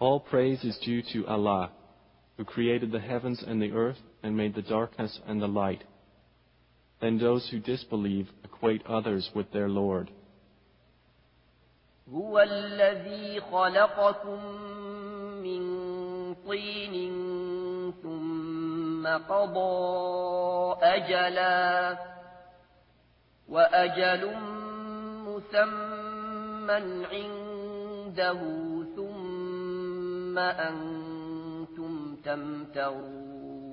All praise is due to Allah, who created the heavens and the earth and made the darkness and the light. Then those who disbelieve equate others with their Lord. هو الذي خلقكم من طين ثم قضى أجلا وأجل مسمى عنده ثم أنتم تمترون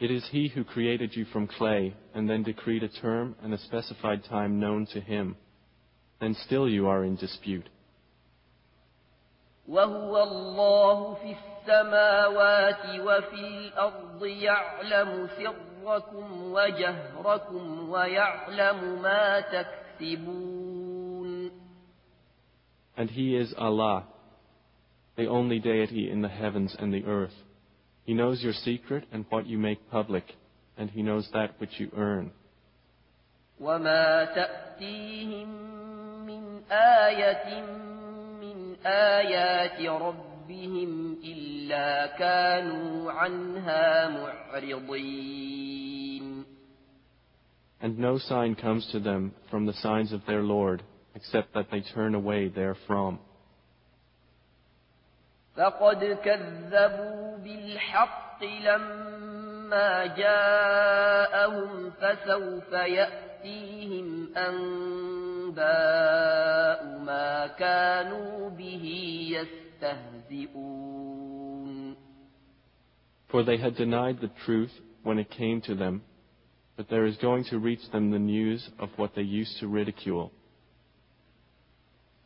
It is He who created you from clay and then decreed a term and a specified time known to Him. Then still you are in dispute. وهو الله في السماوات وفي الأرض يعلم سركم وجهركم ويعلم ما تكسبون And He is Allah, the only deity in the heavens and the earth. He knows your secret and what you make public, and He knows that which you earn. وما تأتيهم من آية من آيات ربهم إلا كانوا عنها معرضين And no sign comes to them from the signs of their Lord, except that they turn away therefrom. فقد كذبوا بالحق لما جاءهم فسوف يأتيهم أنباء ما كانوا به يستهزئون For they had denied the truth when it came to them, but there is going to reach them the news of what they used to ridicule.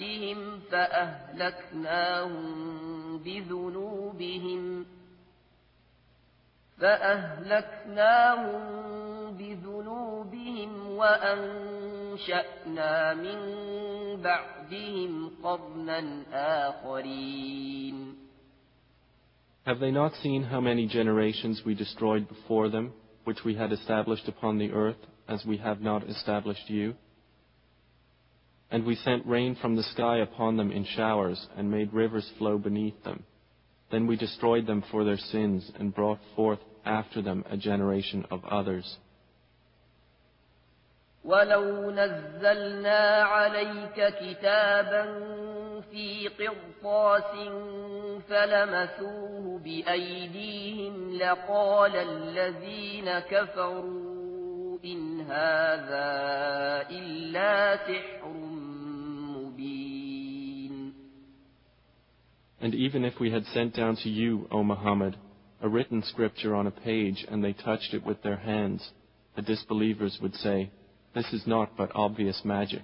تحتهم فأهلكناهم بذنوبهم فأهلكناهم بذنوبهم وأنشأنا من بعدهم قرنا آخرين Have they not seen how many generations we destroyed before them, which we had established upon the earth, as we have not established you? And we sent rain from the sky upon them in showers, and made rivers flow beneath them. Then we destroyed them for their sins, and brought forth after them a generation of others. ولو نزلنا عليك كتابا في قرطاس فلمسوه بأيديهم لقال الذين كفروا إن هذا إلا سحر And even if we had sent down to you, O Muhammad, a written scripture on a page and they touched it with their hands, the disbelievers would say, This is not but obvious magic.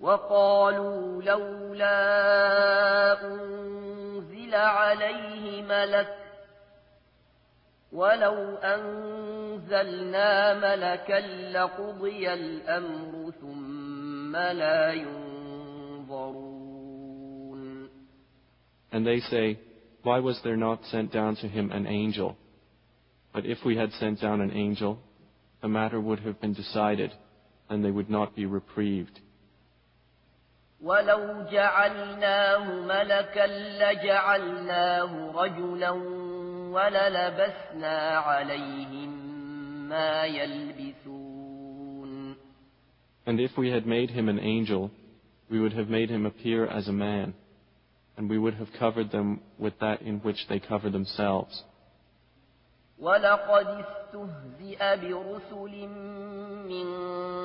وقالوا لولا أنزل عليه ملك ولو أنزلنا ملكا لقضي الأمر ثم لا ينظرون And they say, Why was there not sent down to him an angel? But if we had sent down an angel, the matter would have been decided, and they would not be reprieved. ولو جعلناه ملكا لجعلناه رجلا وللبسنا عليهم ما يلبسون And if we had made him an angel, we would have made him appear as a man, and we would have covered them with that in which they cover themselves. ولقد استهزئ برسل من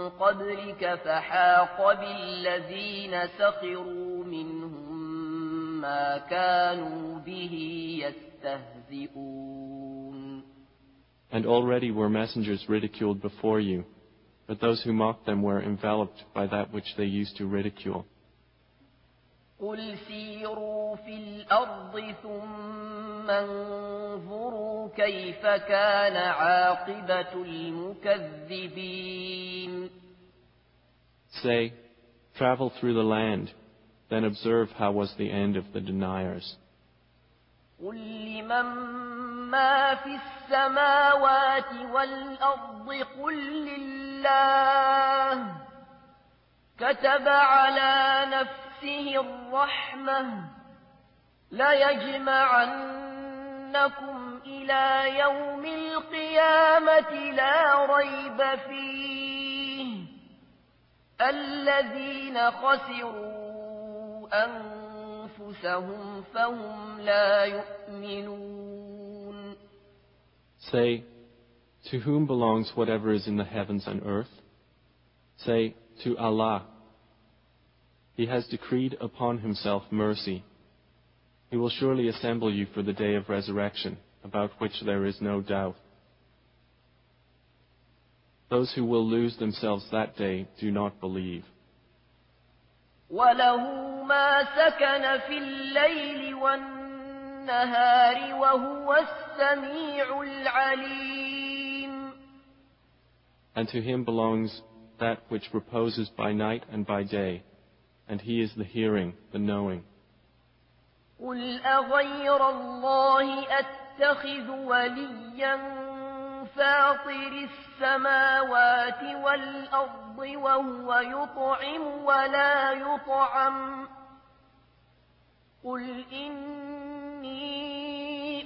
قبلك فحاق بالذين سخروا منهم ما كانوا به يستهزئون And already were messengers ridiculed before you, but those who mocked them were enveloped by that which they used to ridicule. قل سيروا في الأرض ثم انظروا كيف كان عاقبة المكذبين Say, travel through the land, then observe how was the end of the deniers. قل لمن ما في السماوات والأرض قل لله كتب على نفسه الرحمة ليجمعنكم إلى يوم القيامة لا ريب فيه الذين خسروا أنفسهم فهم لا يؤمنون Say, to whom belongs whatever is in the heavens and earth? Say, to Allah. He has decreed upon himself mercy. He will surely assemble you for the day of resurrection, about which there is no doubt. Those who will lose themselves that day do not believe. وله ما سكن في الليل والنهار وهو السميع العليم And to him belongs that which reposes by night and by day, and he is the hearing, the knowing. قل أغير الله أتخذ وليا فاطر السماوات والأرض وهو يطعم ولا يطعم قل إني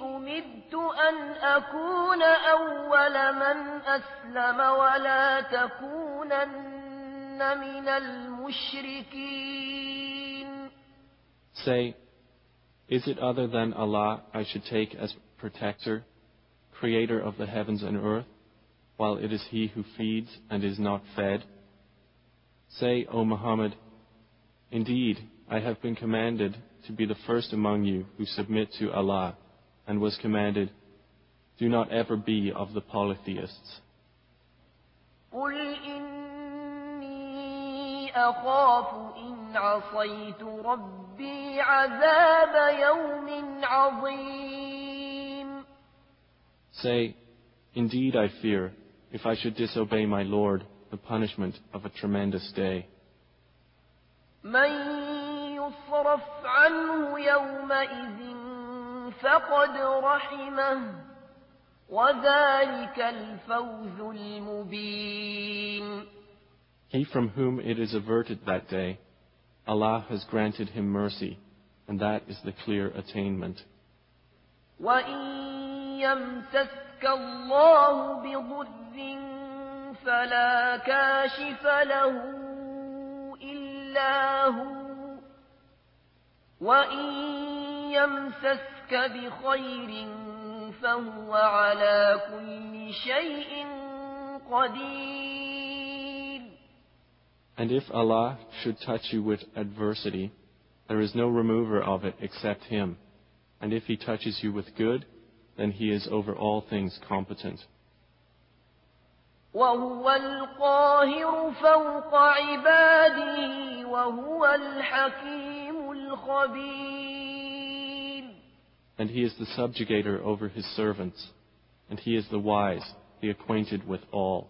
أمرت أن أكون أول من أسلم ولا تكونن من المشركين Say, Is it other than Allah I should take as protector, creator of the heavens and earth, while it is He who feeds and is not fed? Say, O Muhammad, Indeed, I have been commanded to be the first among you who submit to Allah, and was commanded, Do not ever be of the polytheists. أخاف إن عصيت ربي عذاب يوم عظيم Say, Indeed I fear, if I should disobey my Lord, the punishment of a tremendous day. من يصرف عنه يومئذ فقد رحمه وذلك الفوز المبين He from whom it is averted that day, Allah has granted him mercy, and that is the clear attainment. وإن يمسسك الله بضر فلا كاشف له إلا هو وإن يمسسك بخير فهو على كل شيء قدير And if Allah should touch you with adversity, there is no remover of it except Him. And if He touches you with good, then He is over all things competent. وهو القاهر فوق عباده وهو الحكيم الخبير And He is the subjugator over His servants. And He is the wise, the acquainted with all.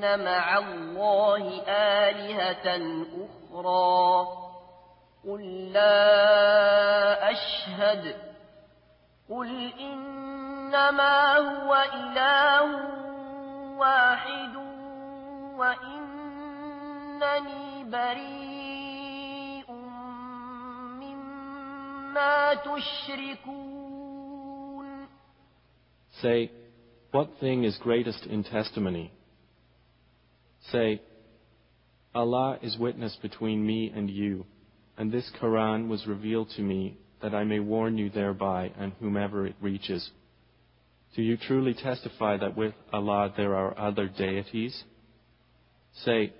مع الله آلهة أخرى. قل لا أشهد. قل إنما هو إله واحد وإنني بريء مما تشركون. Say, what thing is greatest in testimony? Say, Allah is witness between me and you, and this Quran was revealed to me that I may warn you thereby and whomever it reaches. Do you truly testify that with Allah there are other deities? Say,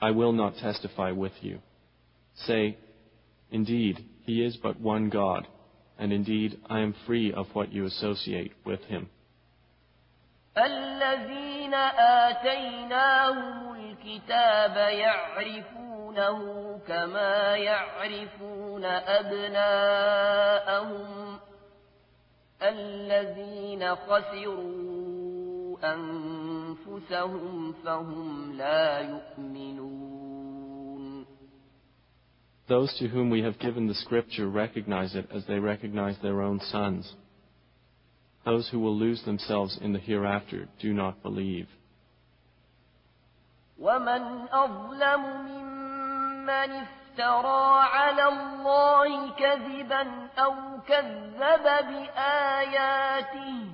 I will not testify with you. Say, Indeed, He is but one God, and indeed I am free of what you associate with Him. الذين آتيناهم الكتاب يعرفونه كما يعرفون أبناءهم الذين خسروا أنفسهم فهم لا يؤمنون Those to whom we have given the scripture recognize it as they recognize their own sons. Those who will lose themselves in the hereafter do not believe. ومن أظلم ممن افترى على الله كذبا أو كذب بآياته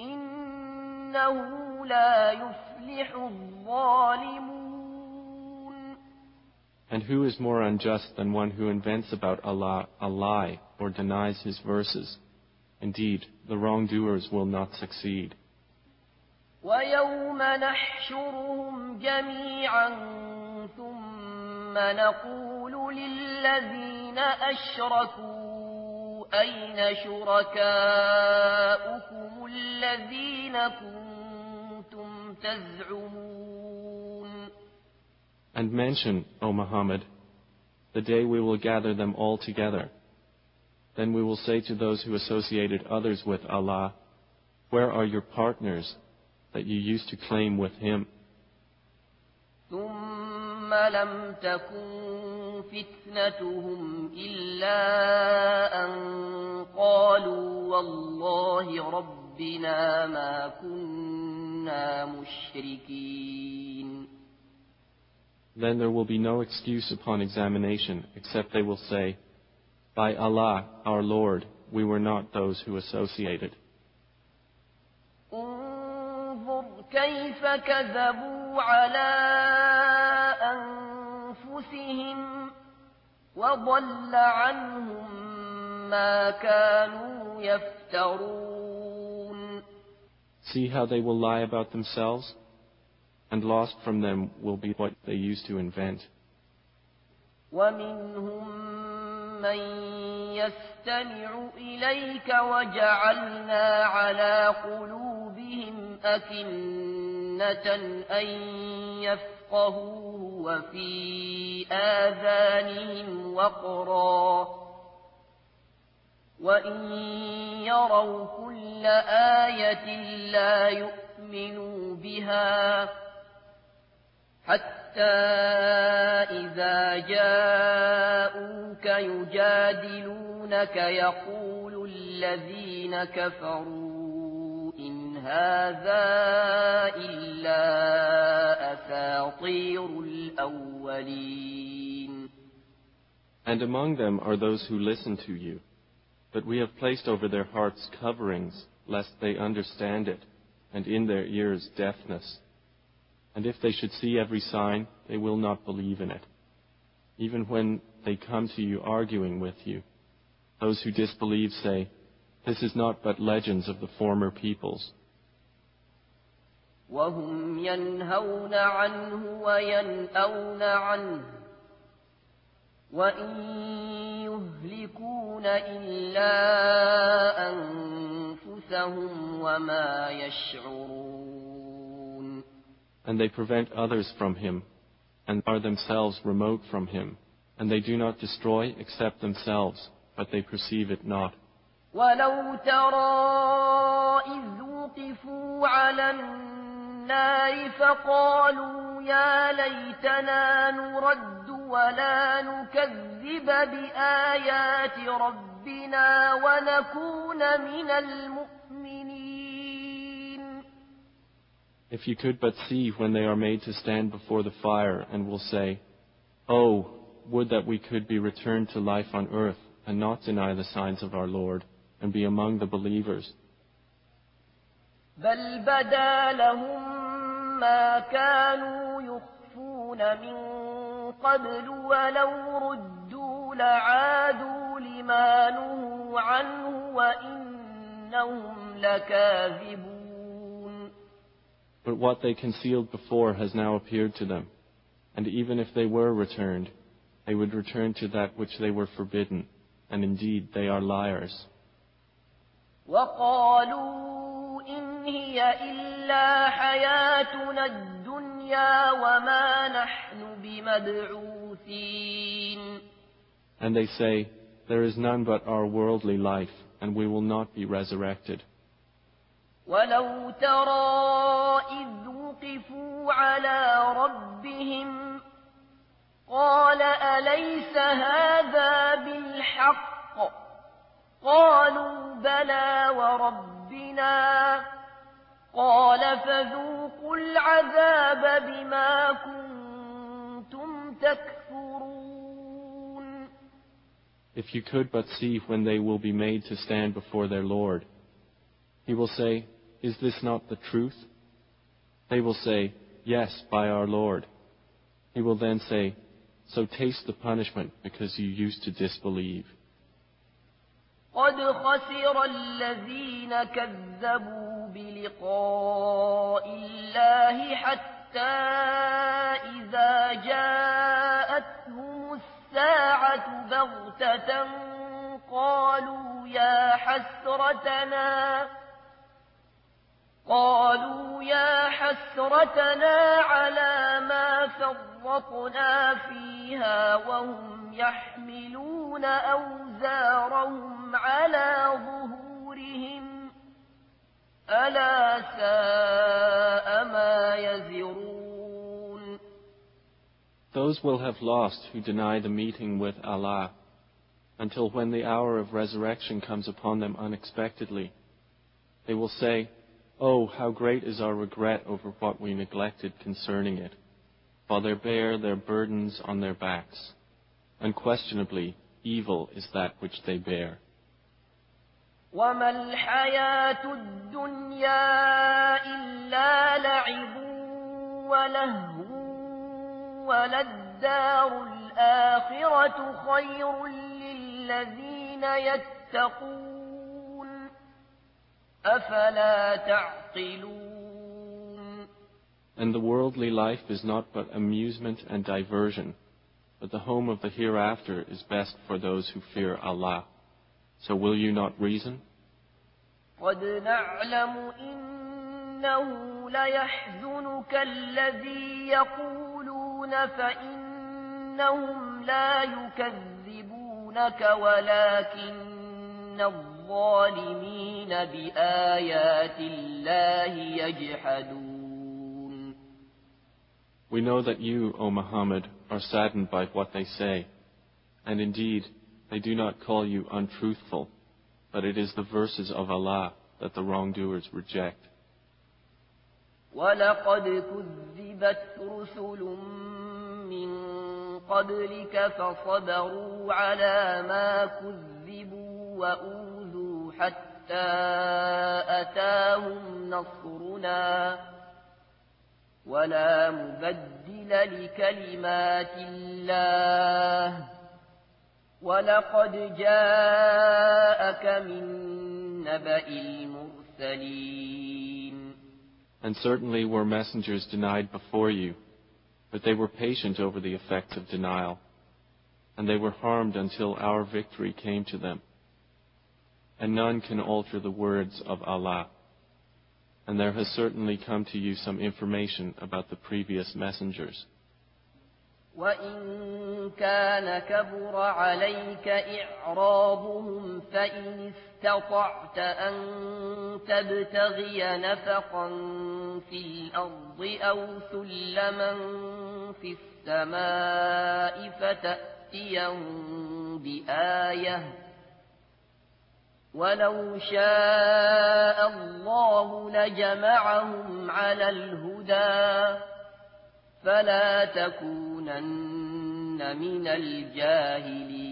إنه لا يفلح الظالمون And who is more unjust than one who invents about Allah a lie or denies his verses? Indeed, the wrongdoers will not succeed. ويوم نحشرهم جميعا ثم نقول للذين أشركوا أين شركاؤكم الذين كنتم تزعمون And mention, O Muhammad, the day we will gather them all together. Then we will say to those who associated others with Allah, Where are your partners that you used to claim with Him? ثم لم تكن فتنتهم إلا أن قالوا والله ربنا ما كنا مشركين Then there will be no excuse upon examination except they will say, By Allah, our Lord, we were not those who associated. انظر كيف كذبوا على أنفسهم وضل عنهم ما كانوا يفترون See how they will lie about themselves? And lost from them will be what they used to invent. ومنهم من يستمع إليك وجعلنا على قلوبهم أكنة أن يفقهوه وفي آذانهم وقرا. وإن يروا كل آية لا يؤمنوا بها حتى إذا جاءوك يجادلونك يقول الذين كفروا إن هذا إلا أساطير الأولين And among them are those who listen to you. But we have placed over their hearts coverings, lest they understand it, and in their ears deafness. And if they should see every sign, they will not believe in it. Even when they come to you arguing with you, those who disbelieve say, This is not but legends of the former peoples. وهم ينهون عنه وينأون عنه وإن يهلكون إلا أنفسهم وما يشعرون And they prevent others from him, and are themselves remote from him. And they do not destroy except themselves, but they perceive it not. ولو ترى إذ وقفوا على النار النار فقالوا يا ليتنا نرد ولا نكذب بآيات ربنا ونكون من المؤمنين If you could but see when they are made to stand before the fire and will say, Oh, would that we could be returned to life on earth and not deny the signs of our Lord and be among the believers. بل بدا لهم ما كانوا يخفون من قبل ولو ردوا لعادوا لما نهوا عنه وإنهم لكاذبون But what they concealed before has now appeared to them. And even if they were returned, they would return to that which they were forbidden. And indeed, they are liars. وقالوا إن هي إلا حياتنا الدنيا وما نحن بمبعوثين And they say, There is none but our worldly life, and we will not be resurrected. ولو ترى إذ وقفوا على ربهم قال أليس هذا بالحق قالوا بلى وربنا قال فذوقوا العذاب بما كنتم تكفرون If you could but see when they will be made to stand before their Lord, He will say, Is this not the truth? They will say, Yes, by our Lord. He will then say, So taste the punishment because you used to disbelieve. قد خسر الذين كذبوا بلقاء الله حتى إذا جاءتهم الساعة بغتة قالوا يا حسرتنا قالوا يا حسرتنا على ما فرطنا فيها وهم يحملون أوزارهم على ظهورهم ألا ساء ما يزرون Those will have lost who deny the meeting with Allah until when the hour of resurrection comes upon them unexpectedly. They will say, Oh, how great is our regret over what we neglected concerning it, while they bear their burdens on their backs. Unquestionably, evil is that which they bear. وما الحياة الدنيا إلا لعب ولهو وللدار الآخرة خير للذين يتقون أفلا تعقلون And the worldly life is not but amusement and diversion, but the home of the hereafter is best for those who fear Allah. So will you not reason? قد نعلم إنه ليحزنك الذي يقولون فإنهم لا يكذبونك ولكن الظالمين بآيات الله يجحدون We know that you, O Muhammad, are saddened by what they say, and indeed, they do not call you untruthful, but it is the verses of Allah that the wrongdoers reject. ولقد كذبت رسل من قبلك فصبروا على ما كذبوا وأوذوا حتى أتاهم نصرنا ولا مبدل لكلمات الله ولقد جاءك من نبأ المرسلين And certainly were messengers denied before you, but they were patient over the effects of denial, and they were harmed until our victory came to them. And none can alter the words of Allah. And there has certainly come to you some information about the previous messengers. وإن كان كبر عليك إعراضهم فإن استطعت أن تبتغي نفقا في الأرض أو سلما في السماء فتأتيهم بآية ولو شاء الله لجمعهم على الهدى فلا تكونن من الجاهلين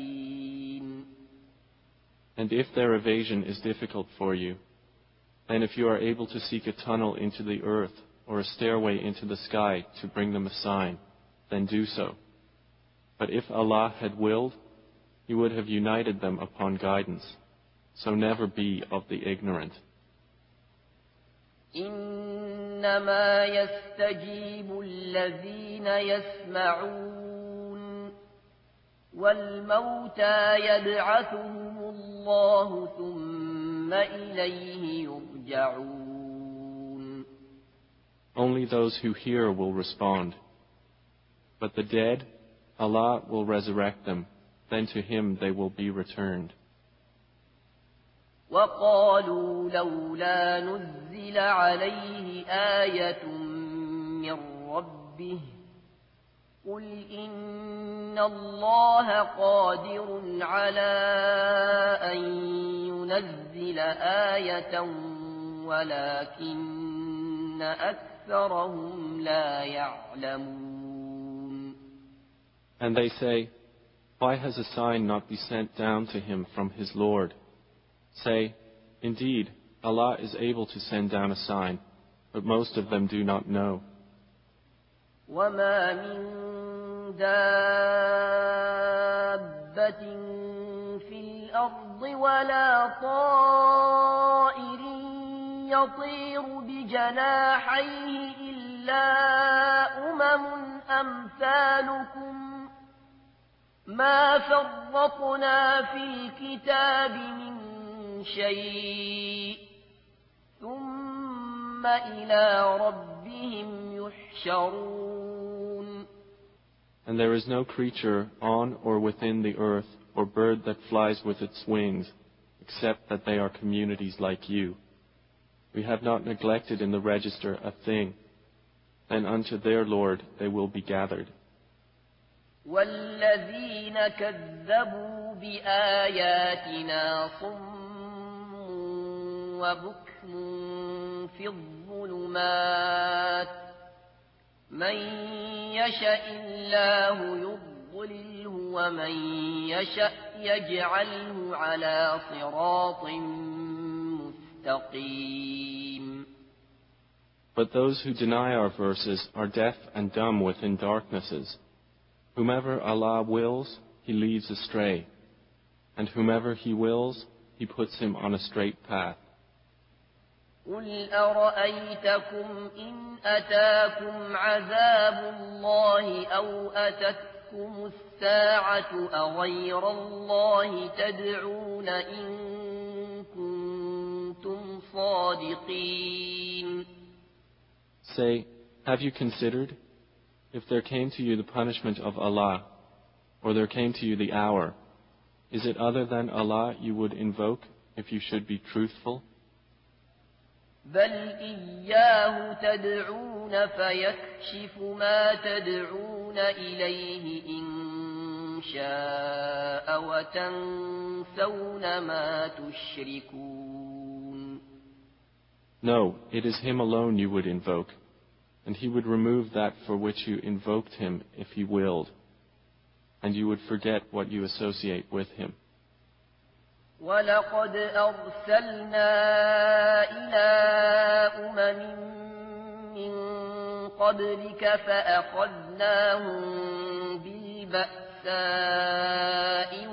And if their evasion is difficult for you, then if you are able to seek a tunnel into the earth or a stairway into the sky to bring them a sign, then do so. But if Allah had willed, He would have united them upon guidance. So never be of the ignorant. إنما يستجيب الذين يسمعون والموتى يبعثهم الله ثم إليه يرجعون Only those who hear will respond. But the dead, Allah will resurrect them, then to Him they will be returned. وقالوا لولا نزل عليه آية من ربه قل إن الله قادر على أن ينزل آية ولكن أكثرهم لا يعلمون And they say, Why has a sign not been sent down to him from his Lord? Say, Indeed, Allah is able to send down a sign, but most of them do not know. وما من دابة في الأرض ولا طائر يطير بجناحيه إلا أمم أمثالكم ما فرطنا في الكتاب من شيء ثم إلى ربهم يحشرون And there is no creature on or within the earth or bird that flies with its wings, except that they are communities like you. We have not neglected in the register a thing, and unto their Lord they will be gathered. والذين كذبوا بآياتنا صم وبكم في الظلمات من يشاء الله يضلله ومن يشاء يجعله على صراط مستقيم But those who deny our verses are deaf and dumb within darknesses. Whomever Allah wills, He leads astray. And whomever He wills, He puts him on a straight path. قل أرأيتكم إن أتاكم عذاب الله أو أتتكم الساعة أغير الله تدعون إن كنتم صادقين Say, have you considered? If there came to you the punishment of Allah, or there came to you the hour, is it other than Allah you would invoke if you should be truthful? بل إياه تدعون فيكشف ما تدعون إليه إن شاء وتنسون ما تشركون No, it is Him alone you would invoke, and He would remove that for which you invoked Him if He willed, and you would forget what you associate with Him. ولقد أرسلنا إلى أمم من قبلك فأخذناهم بالبأساء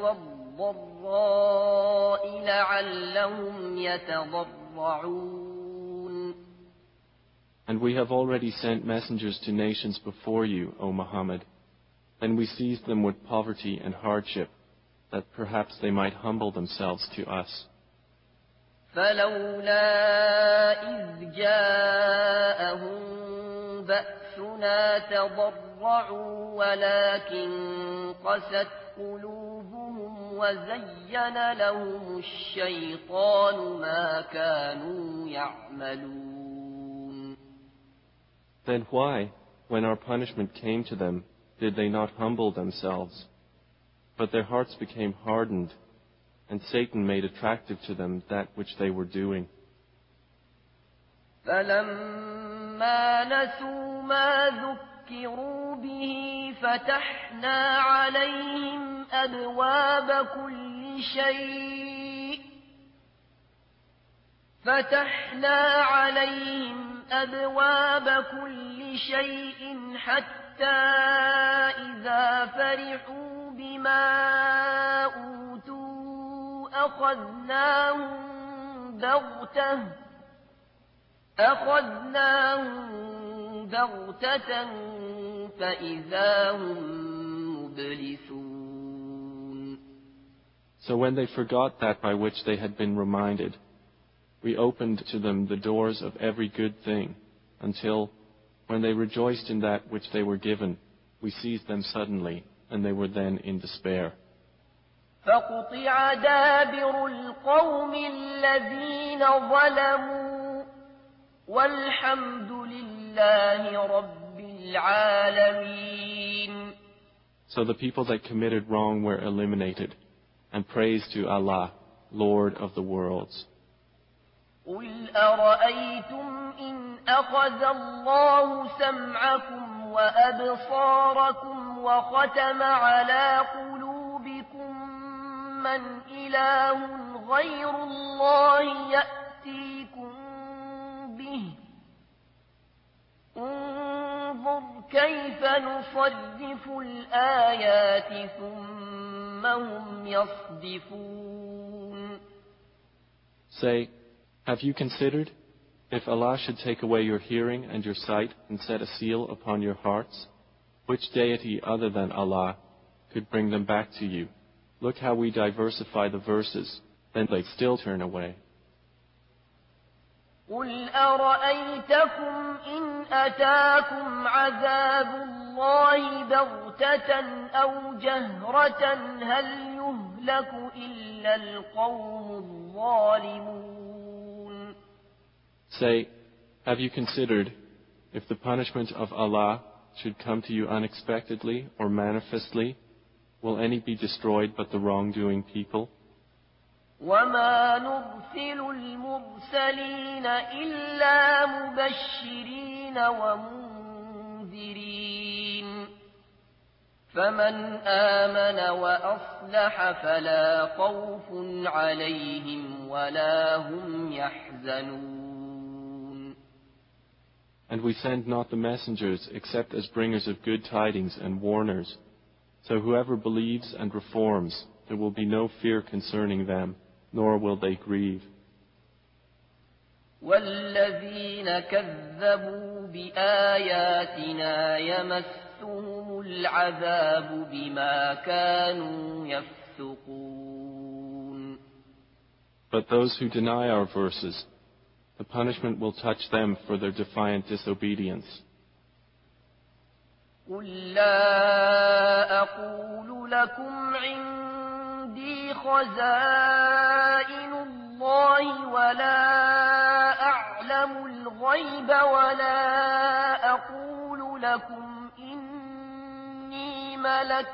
والضراء لعلهم يتضرعون And we have already sent messengers to nations before you, O Muhammad. Then we seized them with poverty and hardship, that perhaps they might humble themselves to us. فلولا إذ جاءهم بأسنا تضرعوا ولكن قست قلوبهم وزين لهم الشيطان ما كانوا يعملون Then why, when our punishment came to them, did they not humble themselves? But their hearts became hardened, and Satan made attractive to them that which they were doing. فلما نسوا ما ذكروا به فتحنا عليهم أبواب كل شيء فتحنا عليهم أبواب كل شيء حتى إذا فرحوا بما أوتوا أخذناهم بغتة أخذناهم بغتة فإذا هم مبلسون So when they forgot that by which they had been reminded, we opened to them the doors of every good thing, until, when they rejoiced in that which they were given, we seized them suddenly, and they were then in despair. فقطع دابر القوم الذين ظلموا والحمد لله رب العالمين So the people that committed wrong were eliminated, and praise to Allah, Lord of the worlds. قل أرأيتم إن أخذ الله سمعكم وأبصاركم وختم على قلوبكم من إله غير الله يأتيكم به انظر كيف نصرف الآيات ثم هم يصدفون Say, have you considered if Allah should take away your hearing and your sight and set a seal upon your hearts? Which deity other than Allah could bring them back to you? Look how we diversify the verses, then they still turn away. قل أرأيتكم إن أتاكم عذاب الله بغتة أو جهرة هل يهلك إلا القوم الظالمون Say, have you considered if the punishment of Allah should come to you unexpectedly or manifestly, will any be destroyed but the wrongdoing people? وما نرسل المرسلين إلا مبشرين ومنذرين فمن آمن وأصلح فلا خوف عليهم ولا هم يحزنون And we send not the messengers except as bringers of good tidings and warners. So whoever believes and reforms, there will be no fear concerning them, nor will they grieve. والذين كذبوا بآياتنا يمسهم العذاب بما كانوا يفسقون But those who deny our verses, the punishment will touch them for their defiant disobedience. قل لا أقول لكم عندي خزائن الله ولا أعلم الغيب ولا أقول لكم إني ملك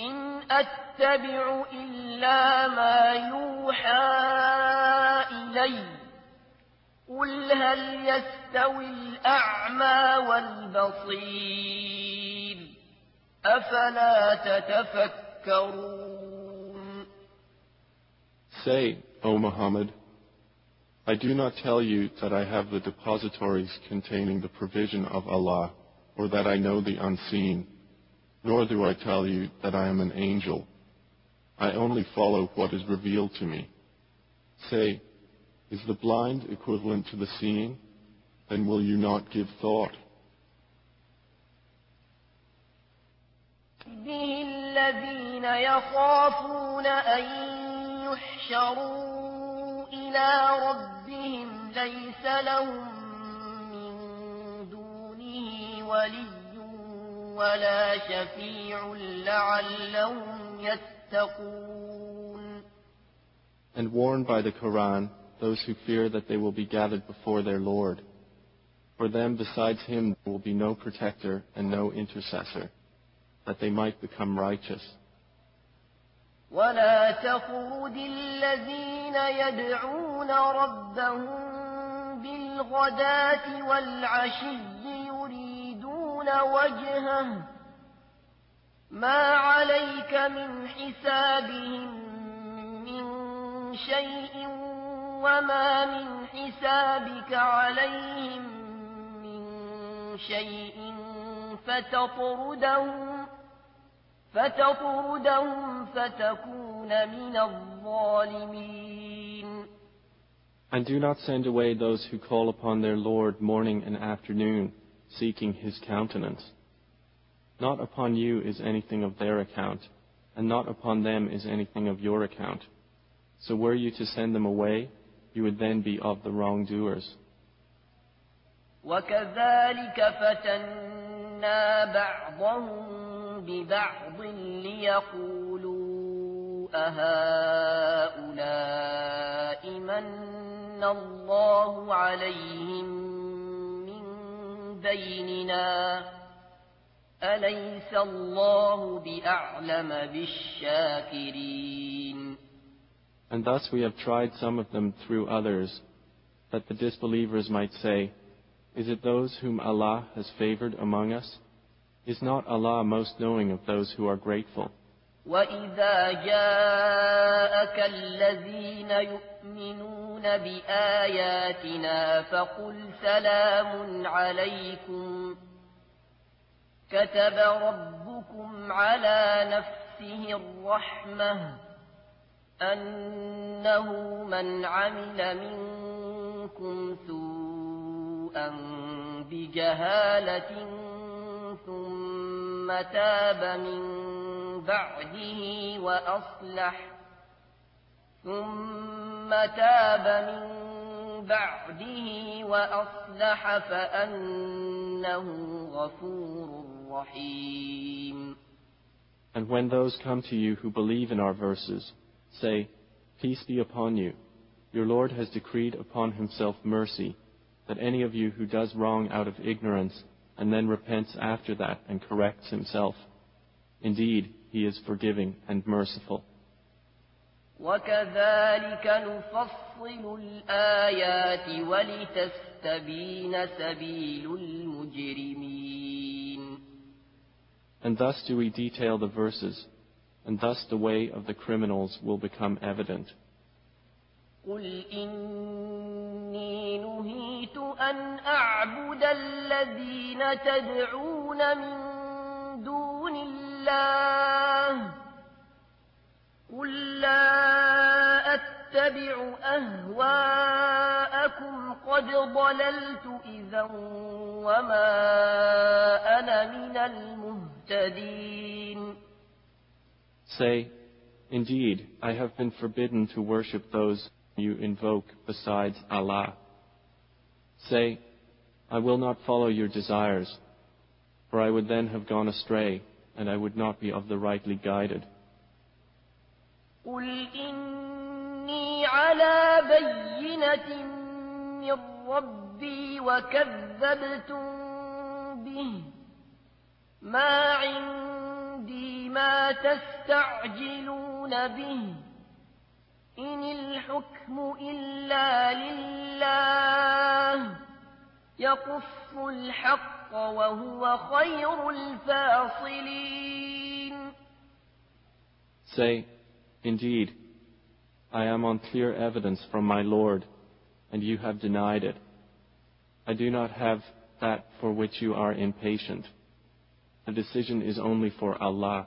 إن أتبع إلا ما يوحى إلي قل هل يستوي الأعمى والبصير أفلا تتفكرون Say, O Muhammad, I do not tell you that I have the depositories containing the provision of Allah, or that I know the unseen, nor do I tell you that I am an angel. I only follow what is revealed to me. Say, is the blind equivalent to the seeing? Then will you not give thought? به الذين يخافون أن يحشروا إلى ربهم ليس لهم من ولي ولا شفيع لعلهم يتقون And warn by the Quran those who fear that they will be gathered before their Lord. For them besides him there will be no protector and no intercessor, that they might become righteous. ولا تطرد الذين يدعون ربهم بالغداة والعشي يريدون وجهه ما عليك من حسابهم من شيء وما من حسابك عليهم من شيء فتطردهم فتطردهم فتكون من الظالمين And do not send away those who call upon their Lord morning and afternoon, seeking his countenance. Not upon you is anything of their account, and not upon them is anything of your account. So were you to send them away, you would then be of the wrongdoers. وكذلك فتنا بعضهم ببعض ليقولوا أهؤلاء من الله عليهم من بيننا أليس الله بأعلم بالشاكرين And thus we have tried some of them through others, that the disbelievers might say, Is it those whom Allah has favored among us? Is not Allah most knowing of those who are grateful? وإذا جاءك الذين يؤمنون بآياتنا فقل سلام عليكم كتب ربكم على نفسه الرحمة أنه من عمل منكم سوءا بجهالة ثم تاب من بعده وأصلح ثم تاب من بعده وأصلح فأنه غفور رحيم. And when those come to you who believe in our verses, say, Peace be upon you. Your Lord has decreed upon himself mercy, that any of you who does wrong out of ignorance and then repents after that and corrects himself, indeed, he is forgiving and merciful. وكذلك نفصل الآيات ولتستبين سبيل المجرمين And thus do we detail the verses, and thus the way of the criminals will become evident. قل إني نهيت أن أعبد الذين تدعون من دون الله قل لا أتبع أهواءكم قد ضللت إذا وما أنا من المهتدين Say, Indeed, I have been forbidden to worship those you invoke besides Allah. Say, I will not follow your desires, for I would then have gone astray, and I would not be of the rightly guided. قل إني على بينة من ربي وكذبتم به ما عندي ما تستعجلون به إن الحكم إلا لله يقص الحق وهو خير الفاصلين Say, Indeed, I am on clear evidence from my Lord, and you have denied it. I do not have that for which you are impatient. The decision is only for Allah.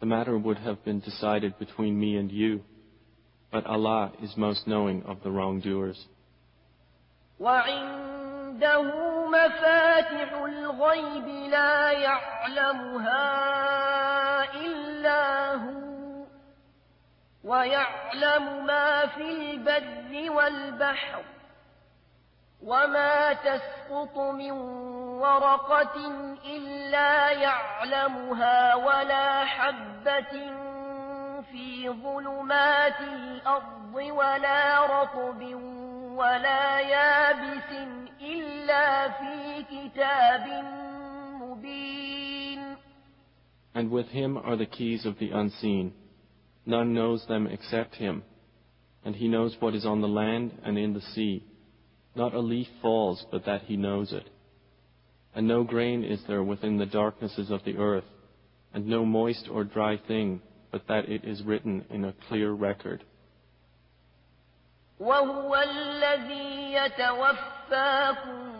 the matter would have been decided between me and you. But Allah is most knowing of the wrongdoers. وعنده مفاتح الغيب لا يعلمها إلا هو ويعلم ما في البر والبحر وما تسقط من ورقة إلا يعلمها ولا حبة في ظلمات الأرض ولا رطب ولا يابس إلا في كتاب مبين And with him are the keys of the unseen. None knows them except him. And he knows what is on the land and in the sea. Not a leaf falls but that he knows it. And no grain is there within the darknesses of the earth, and no moist or dry thing, but that it is written in a clear record. وهو الذي يتوفاكم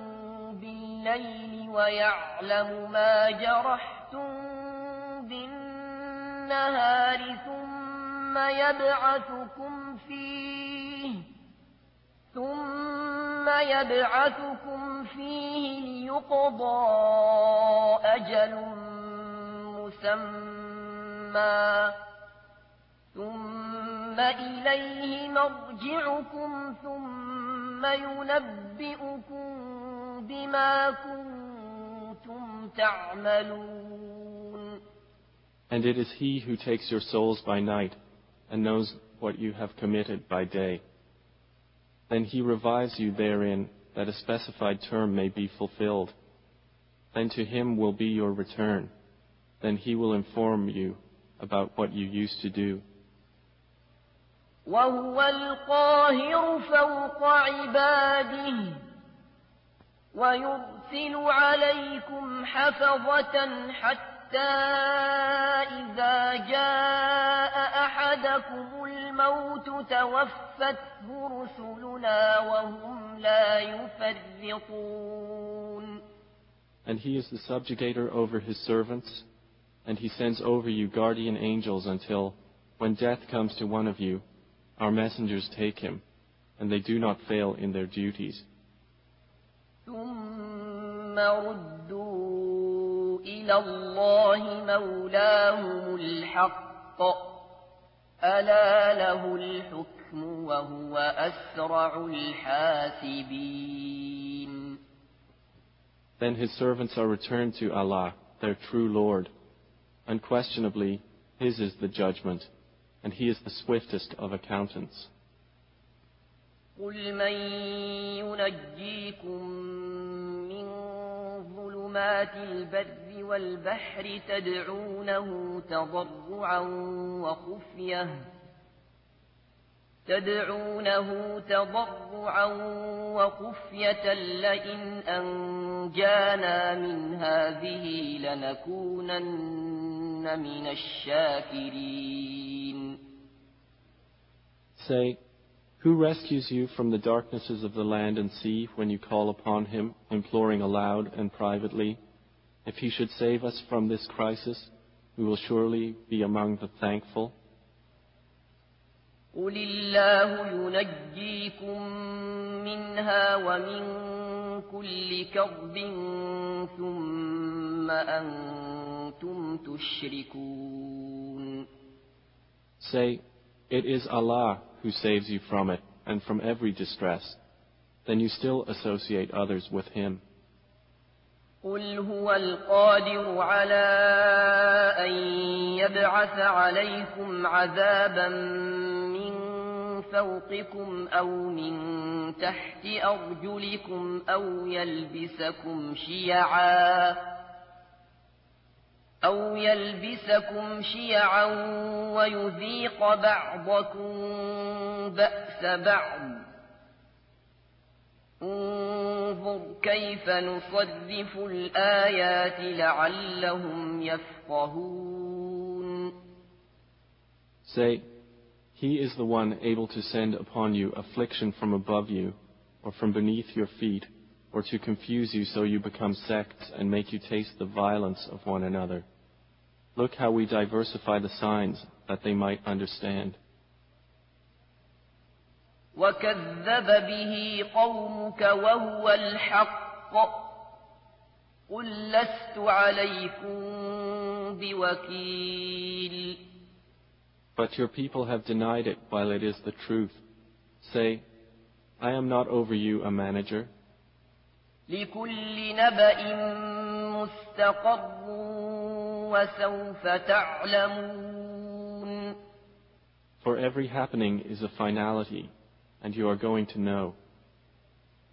بالليل ويعلم ما جرحتم بالنهار ثم يبعثكم فيه ثم يبعثكم فيه ليقضى أجل مسمى ثم إليه مرجعكم ثم ينبئكم بما كنتم تعملون And it is he who takes your souls by night and knows what you have committed by day. Then he revives you therein that a specified term may be fulfilled. Then to him will be your return. Then he will inform you about what you used to do. وهو القاهر فوق عباده ويرسل عليكم حفظة حتى إذا جاء أحدكم الموت توفته رسلنا وهم لا يفرطون And he is the subjugator over his servants, and he sends over you guardian angels until, when death comes to one of you, our messengers take him, and they do not fail in their duties. ثم ردوا إلى الله مولاهم الحق ألا له الحكم وهو أسرع الحاسبين Then his servants are returned to Allah, their true Lord. Unquestionably, his is the judgment, and he is the swiftest of accountants. قل من ينجيكم من ظلمات البر والبحر تدعونه تضرعا وخفية تدعونه تضرعا وخفية لئن أنجانا من هذه لنكونن من الشاكرين Say, Who rescues you from the darknesses of the land and sea when you call upon him, imploring aloud and privately? If he should save us from this crisis, we will surely be among the thankful. قل الله ينجيكم منها ومن كل كرب ثم أنتم تشركون Say, It is Allah who saves you from it and from every distress. Then you still associate others with Him. قل هو القادر على أن يبعث عليكم عذابا من فوقكم أو من تحت أرجلكم أو يلبسكم شيعا أو يلبسكم شيعا ويذيق بعضكم بأس بعض انظر كيف نصرف الآيات لعلهم يفقهون Say, He is the one able to send upon you affliction from above you or from beneath your feet or to confuse you so you become sects and make you taste the violence of one another. Look how we diversify the signs that they might understand. وكذب به قومك وهو الحق قل لست عليكم بوكيل But your people have denied it while it is the truth. Say, I am not over you a manager. لكل نبأ مستقر وسوف تعلمون For every happening is a finality, and you are going to know.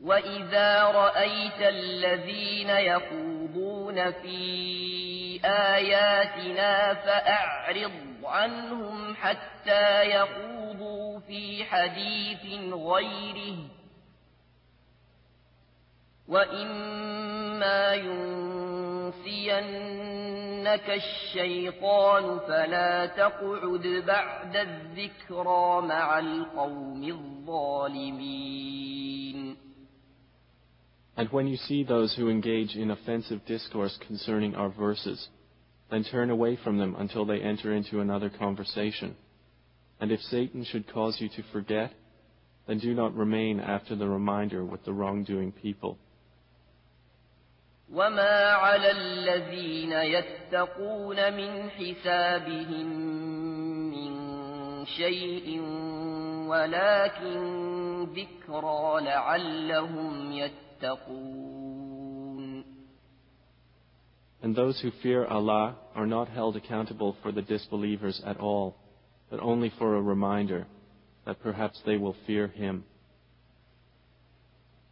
وإذا رأيت الذين يخوضون في آياتنا فأعرض عنهم حتى يخوضوا في حديث غيره وإما ينسينك الشيطان فلا تقعد بعد الذكرى مع القوم الظالمين And when you see those who engage in offensive discourse concerning our verses, then turn away from them until they enter into another conversation. And if Satan should cause you to forget, then do not remain after the reminder with the wrongdoing people. وما على الذين يتقون من حسابهم من شيء ولكن ذكرى لعلهم يتقون And those who fear Allah are not held accountable for the disbelievers at all, but only for a reminder that perhaps they will fear Him.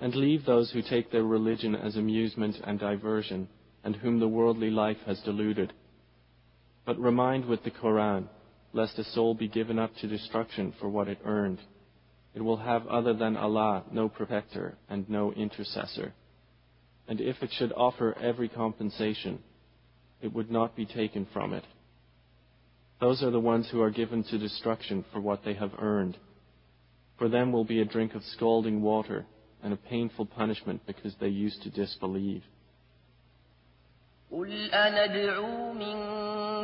And leave those who take their religion as amusement and diversion, and whom the worldly life has deluded. But remind with the Koran, lest a soul be given up to destruction for what it earned. It will have other than Allah no protector and no intercessor. And if it should offer every compensation, it would not be taken from it. Those are the ones who are given to destruction for what they have earned. For them will be a drink of scalding water and a painful punishment because they used to disbelieve. قل أندعو من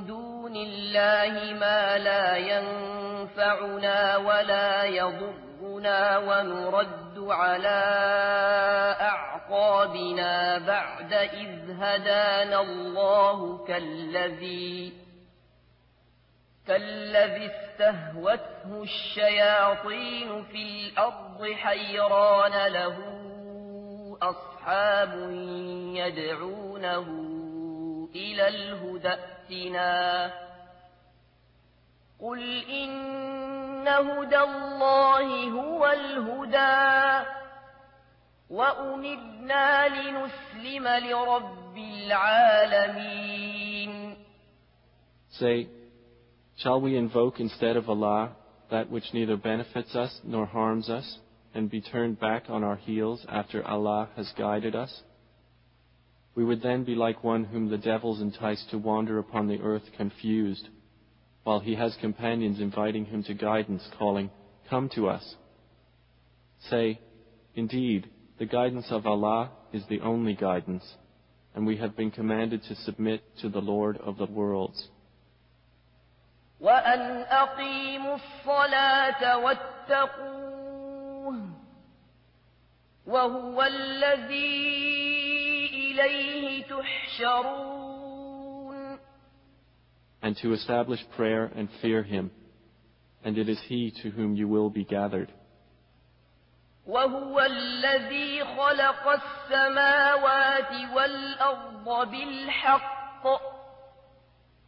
دون الله ما لا ينفعنا ولا يضرنا ونرد على أعقابنا بعد إذ هدانا الله كالذي كالذي استهوته الشياطين في الأرض حيران له أصحاب يدعونه إلى الهدى ائتنا. قل إن هدى الله هو الهدى وأمرنا لنسلم لرب العالمين. Shall we invoke instead of Allah that which neither benefits us nor harms us, and be turned back on our heels after Allah has guided us? We would then be like one whom the devils entice to wander upon the earth confused, while he has companions inviting him to guidance, calling, Come to us. Say, Indeed, the guidance of Allah is the only guidance, and we have been commanded to submit to the Lord of the worlds. وأن أقيموا الصلاة واتقوه وهو الذي إليه تحشرون and to establish prayer and fear Him, and it is He to whom you will be gathered. وهو الذي خلق السماوات والأرض بالحق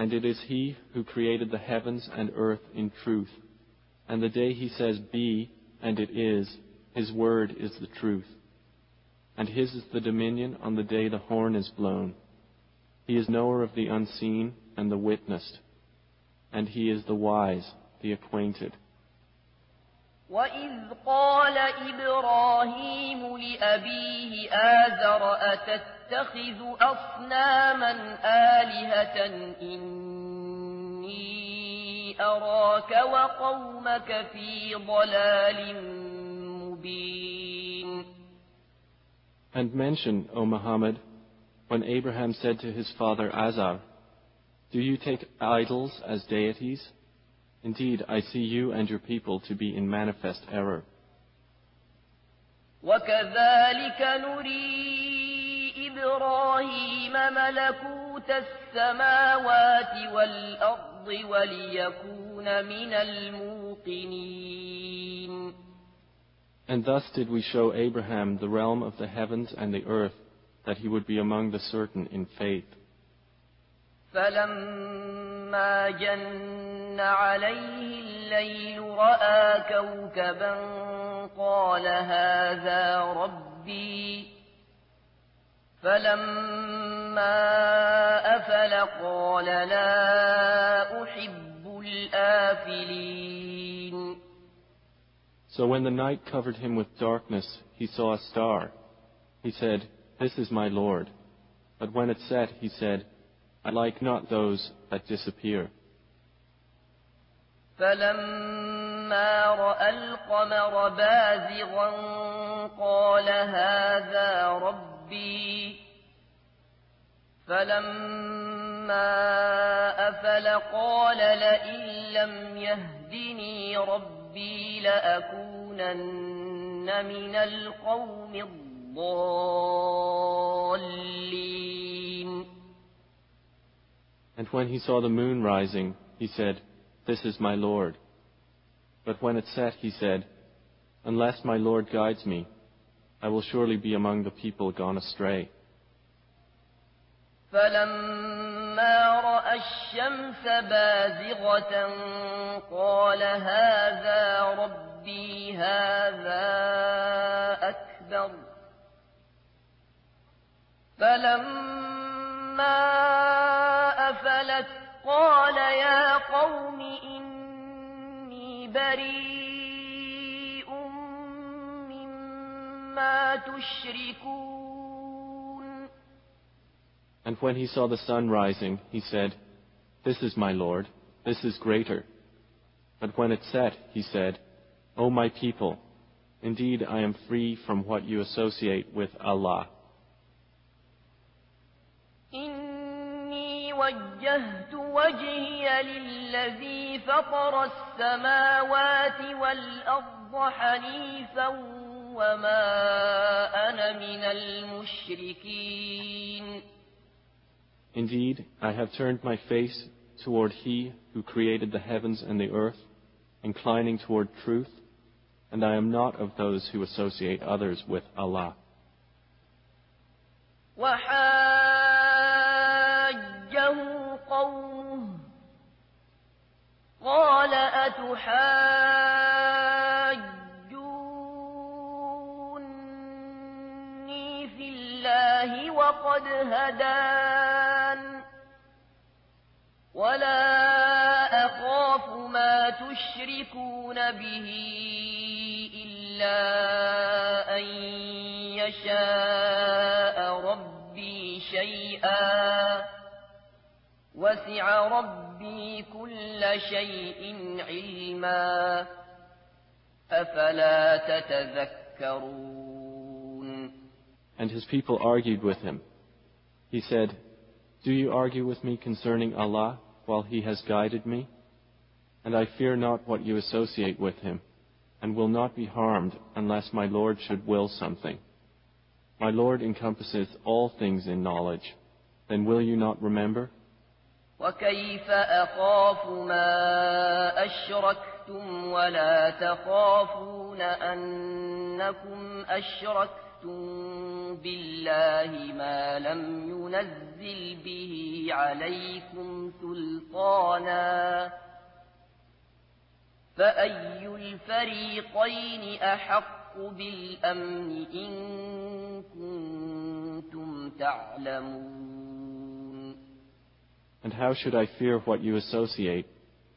And it is He who created the heavens and earth in truth. And the day He says, Be, and it is, His word is the truth. And His is the dominion on the day the horn is blown. He is knower of the unseen and the witnessed. And He is the wise, the acquainted. وإذ قال إبراهيم لأبيه آزر أتتخذ أصناما آلهة إني أراك وقومك في ضلال مبين And mention, O Muhammad, when Abraham said to his father Azar, Do you take idols as deities? Indeed, I see you and your people to be in manifest error. وكذلك نري إبراهيم ملكوت السماوات والأرض وليكون من الموقنين And thus did we show Abraham the realm of the heavens and the earth, that he would be among the certain in faith. فلما جن عليه الليل رأى كوكبا قال هذا ربي فلما أفل قال لا أحب الآفلين So when the night covered him with darkness, he saw a star. He said, This is my Lord. But when it set, he said, I like not those that disappear. فلما رأى القمر بازغا قال هذا ربي فلما أفل قال لئن لم يهدني ربي لأكونن من القوم الضالين And when he saw the moon rising, he said, This is my Lord. But when it set, he said, Unless my Lord guides me, I will surely be among the people gone astray. فلما رأى الشمس بازغة قال هذا ربي هذا أكبر فلما أفلت قال يا قوم إني بريء مما تشركون And when he saw the sun rising, he said, This is my Lord, this is greater. But when it set, he said, O my people, indeed I am free from what you associate with Allah. إني وجهت وجهي للذي فطر السماوات والأرض حنيفا وما أنا من المشركين Indeed, I have turned my face toward He who created the heavens and the earth, inclining toward truth, and I am not of those who associate others with Allah. وحاجه قومه قال أتحاجوني هدان ولا أخاف ما تشركون به إلا أن يشاء ربي شيئا. وسع ربي كل شيء علما. أفلا تتذكرون. And his people argued with him. He said, Do you argue with me concerning Allah while He has guided me? And I fear not what you associate with Him, and will not be harmed unless my Lord should will something. My Lord encompasseth all things in knowledge. Then will you not remember? وكيف أخاف ما أشركتم ولا تخافون أنكم أشركتم بالله ما لم ينزل به عليكم سلطانا فأي الفريقين أحق بالأمن إن كنتم تعلمون And how should I fear what you associate,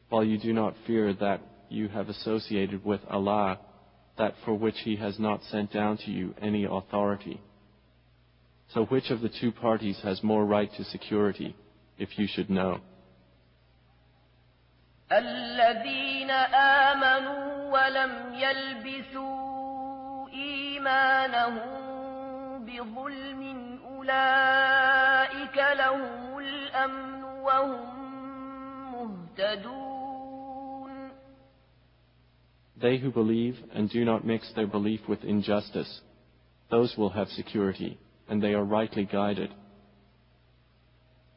while you do not fear that you have associated with Allah, that for which He has not sent down to you any authority? So which of the two parties has more right to security, if you should know? الذين آمنوا ولم يلبسوا إيمانهم بظلم أولئك لهم الأمن وهم مهتدون They who believe and do not mix their belief with injustice, those will have security, And they are rightly guided.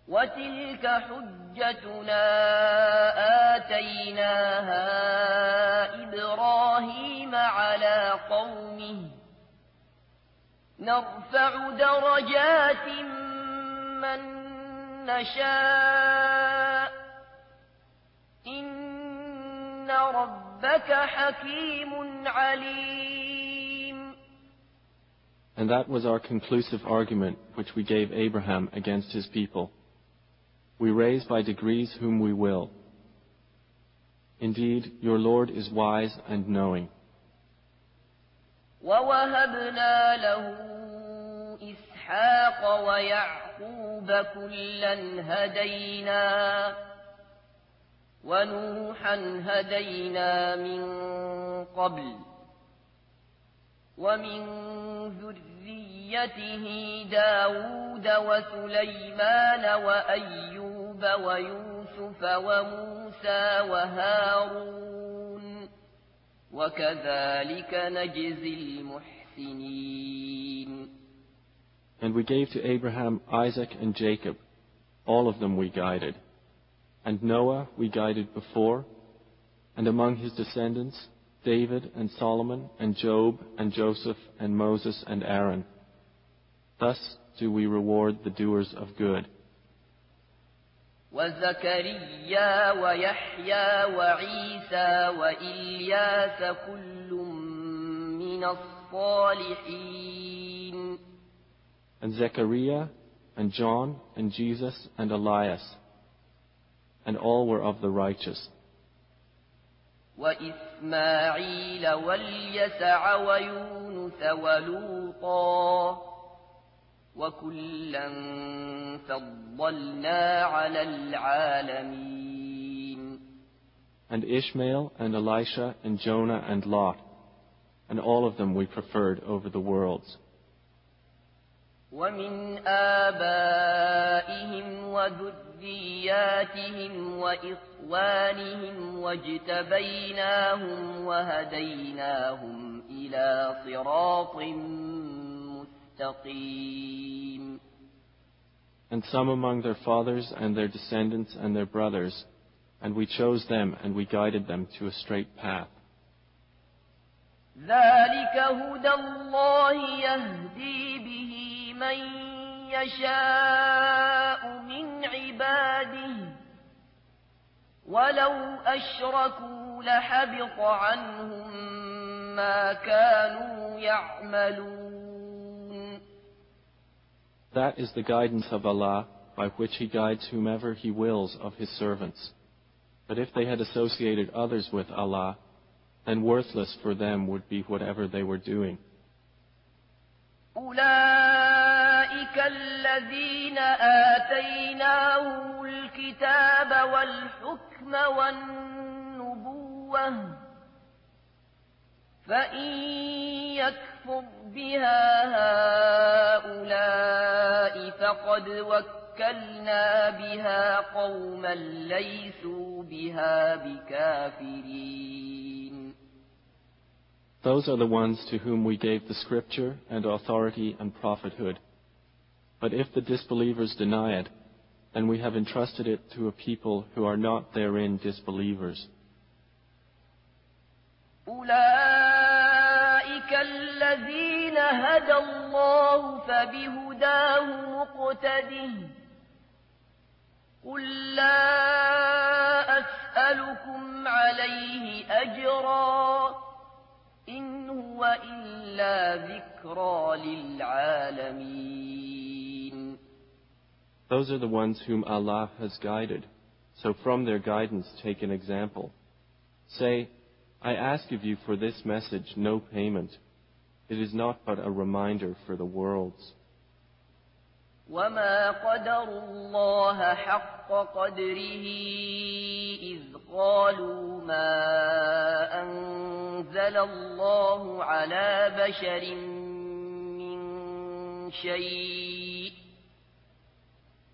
وتلك حجتنا آتيناها إبراهيم على قومه نرفع درجات من نشاء إن ربك حكيم عليم And that was our conclusive argument which we gave Abraham against his people. We raise by degrees whom we will. Indeed, your Lord is wise and knowing. ووهبنا له إسحاق ويعقوب كلا هدينا ونوحا هدينا من قبل ومن ذريته داود وسليمان وأيوب ويوسف وموسى وهارون وكذلك نجزي المحسنين And we gave to Abraham Isaac and Jacob. All of them we guided. And Noah we guided before. And among his descendants, David and Solomon and Job and Joseph and Moses and Aaron. Thus do we reward the doers of good. وزكريا ويحيى وعيسى وإلياس كل من الصالحين And Zechariah and John and Jesus and Elias. And all were of the righteous. وإسماعيل واليسع ويونس ولوطا وكلا فضلنا على العالمين And Ishmael and Elisha and Jonah and Lot. And all of them we preferred over the worlds. ومن آبائهم وذرياتهم وإخوانهم واجتبيناهم وهديناهم إلى صراط مستقيم And some among their fathers and their descendants and their brothers. And we chose them and we guided them to a straight path. ذلك هدى الله يهدي به من يشاء من عباده ولو أشركوا لحبط عنهم ما كانوا يعملون That is the guidance of Allah by which He guides whomever He wills of His servants. But if they had associated others with Allah, then worthless for them would be whatever they were doing. أولئك الذين آتيناهم الكتاب والحكم الحكم والنبوة فإن يكفر بها هؤلاء فقد وكلنا بها قوما ليسوا بها بكافرين Those are the ones to whom we gave the scripture and authority and prophethood. But if the disbelievers deny it, then we have entrusted it to a people who are not therein disbelievers. أولئك الذين هدى الله فبهداه مقتده قل لا أسألكم عليه أجرا إن هو إلا ذكرى للعالمين Those are the ones whom Allah has guided. So from their guidance take an example. Say, I ask of you for this message no payment. It is not but a reminder for the worlds. وما قدروا الله حق قدره إذ قالوا ما أنزل الله على بشر من شيء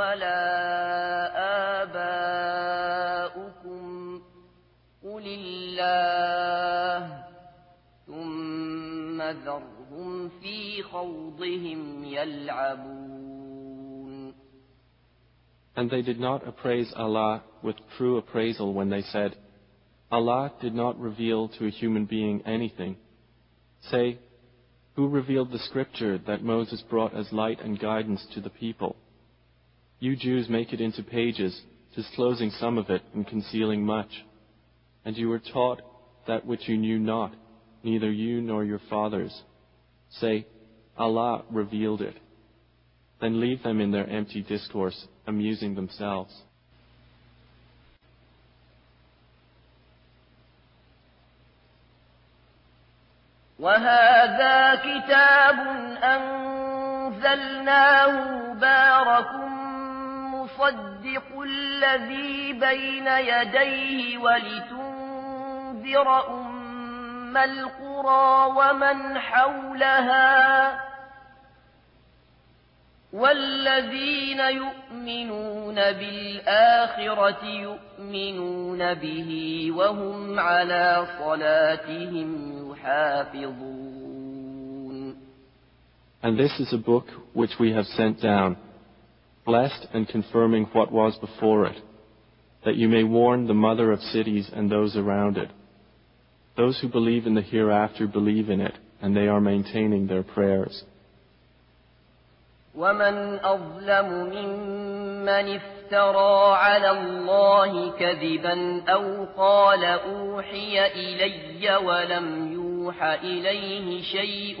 ولا آباؤكم قل الله ثم ذرهم في خوضهم يلعبون And they did not appraise Allah with true appraisal when they said, Allah did not reveal to a human being anything. Say, who revealed the scripture that Moses brought as light and guidance to the people? You Jews make it into pages, disclosing some of it and concealing much. And you were taught that which you knew not, neither you nor your fathers. Say, Allah revealed it. Then leave them in their empty discourse, amusing themselves. وهذا كتاب أنزلناه مبارك مصدق الذي بين يديه ولتنذر أم القرى ومن حولها والذين يؤمنون بالآخرة يؤمنون به وهم على صلاتهم يحافظون. And this is a book which we have sent down, blessed and confirming what was before it, that you may warn the mother of cities and those around it. Those who believe in the hereafter believe in it, and they are maintaining their prayers. ومن أظلم ممن افترى على الله كذبا أو قال أوحي إلي ولم يوح إليه شيء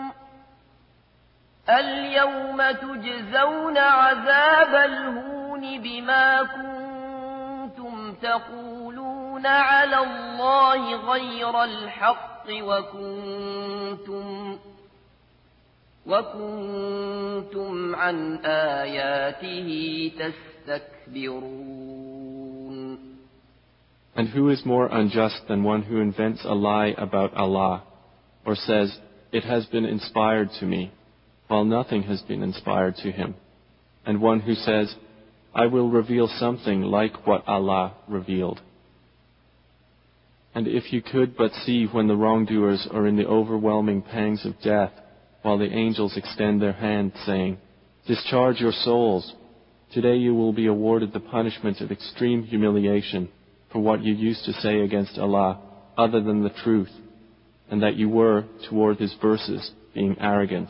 اليوم تجزون عذاب الهون بما كنتم تقولون على الله غير الحق وكنتم وكنتم عن آياته تستكبرون And who is more unjust than one who invents a lie about Allah, or says, It has been inspired to me, while nothing has been inspired to him, and one who says, I will reveal something like what Allah revealed. And if you could but see when the wrongdoers are in the overwhelming pangs of death, while the angels extend their hand, saying, Discharge your souls. Today you will be awarded the punishment of extreme humiliation for what you used to say against Allah, other than the truth, and that you were, toward His verses, being arrogant.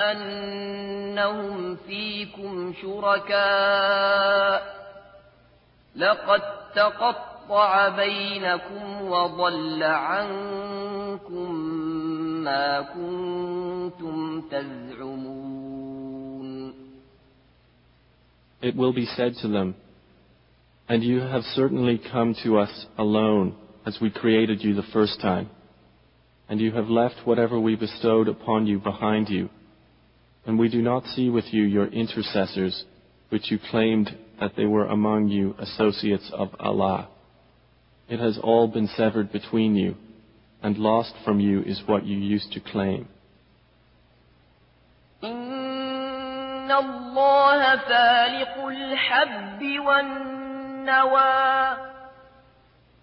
أنهم فيكم شركاء لقد تقطع بينكم وضل عنكم ما كنتم تزعمون It will be said to them, And you have certainly come to us alone as we created you the first time. And you have left whatever we bestowed upon you behind you. And we do not see with you your intercessors, which you claimed that they were among you associates of Allah. It has all been severed between you, and lost from you is what you used to claim. إن الله فالق الحب والنوى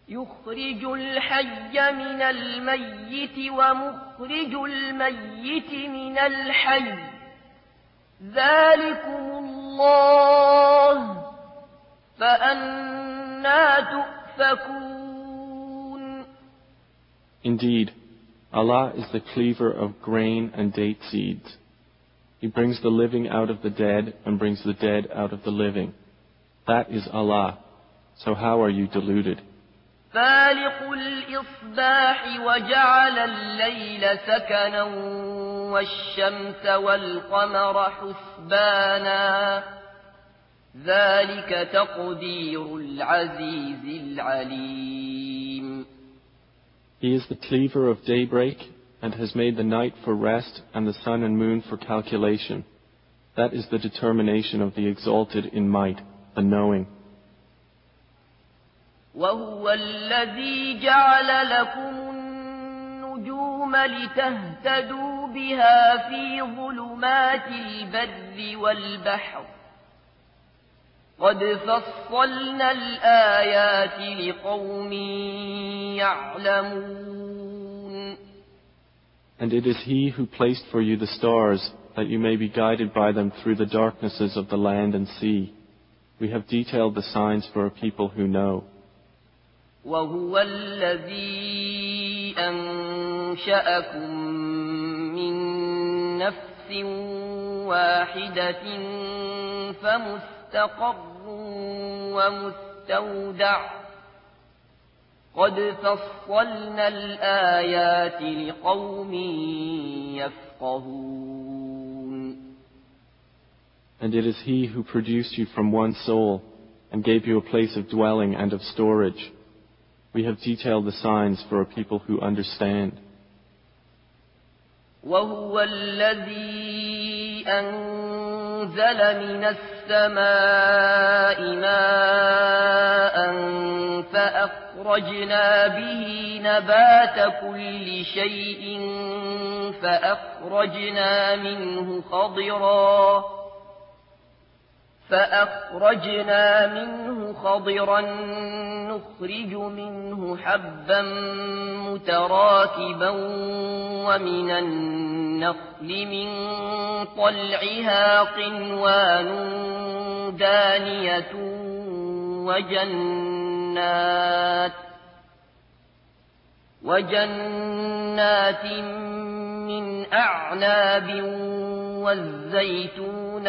يخرج الحي من الميت ومخرج الميت من الحي ذلكم الله فأنا تؤفكون Indeed, Allah is the cleaver of grain and date seeds. He brings the living out of the dead and brings the dead out of the living. That is Allah. So how are you deluded? فالق الإصباح وجعل الليل سكنا والشمس والقمر حسبانا ذلك تقدير العزيز العليم He is the cleaver of daybreak and has made the night for rest and the sun and moon for calculation. That is the determination of the exalted in might, the knowing. وهو الذي جعل لكم النجوم لتهتدوا بها في ظلمات البر والبحر قد فصلنا الآيات لقوم يعلمون And it is He who placed for you the stars, that you may be guided by them through the darknesses of the land and sea. We have detailed the signs for a people who know. وهو الذي أنشأكم من نفس واحدة فمستقر ومستودع قد فصلنا الآيات لقوم يفقهون And it is He who produced you from one soul and gave you a place of dwelling and of storage. We have detailed the signs for a people who understand. وهو الذي أنزل من السماء ماء فأخرجنا به نبات كل شيء فأخرجنا منه خضرا فأخرجنا منه خضرا نخرج منه حبا متراكبا ومن النخل من طلعها قنوان دانية وجنات وجنات من أعناب والزيتون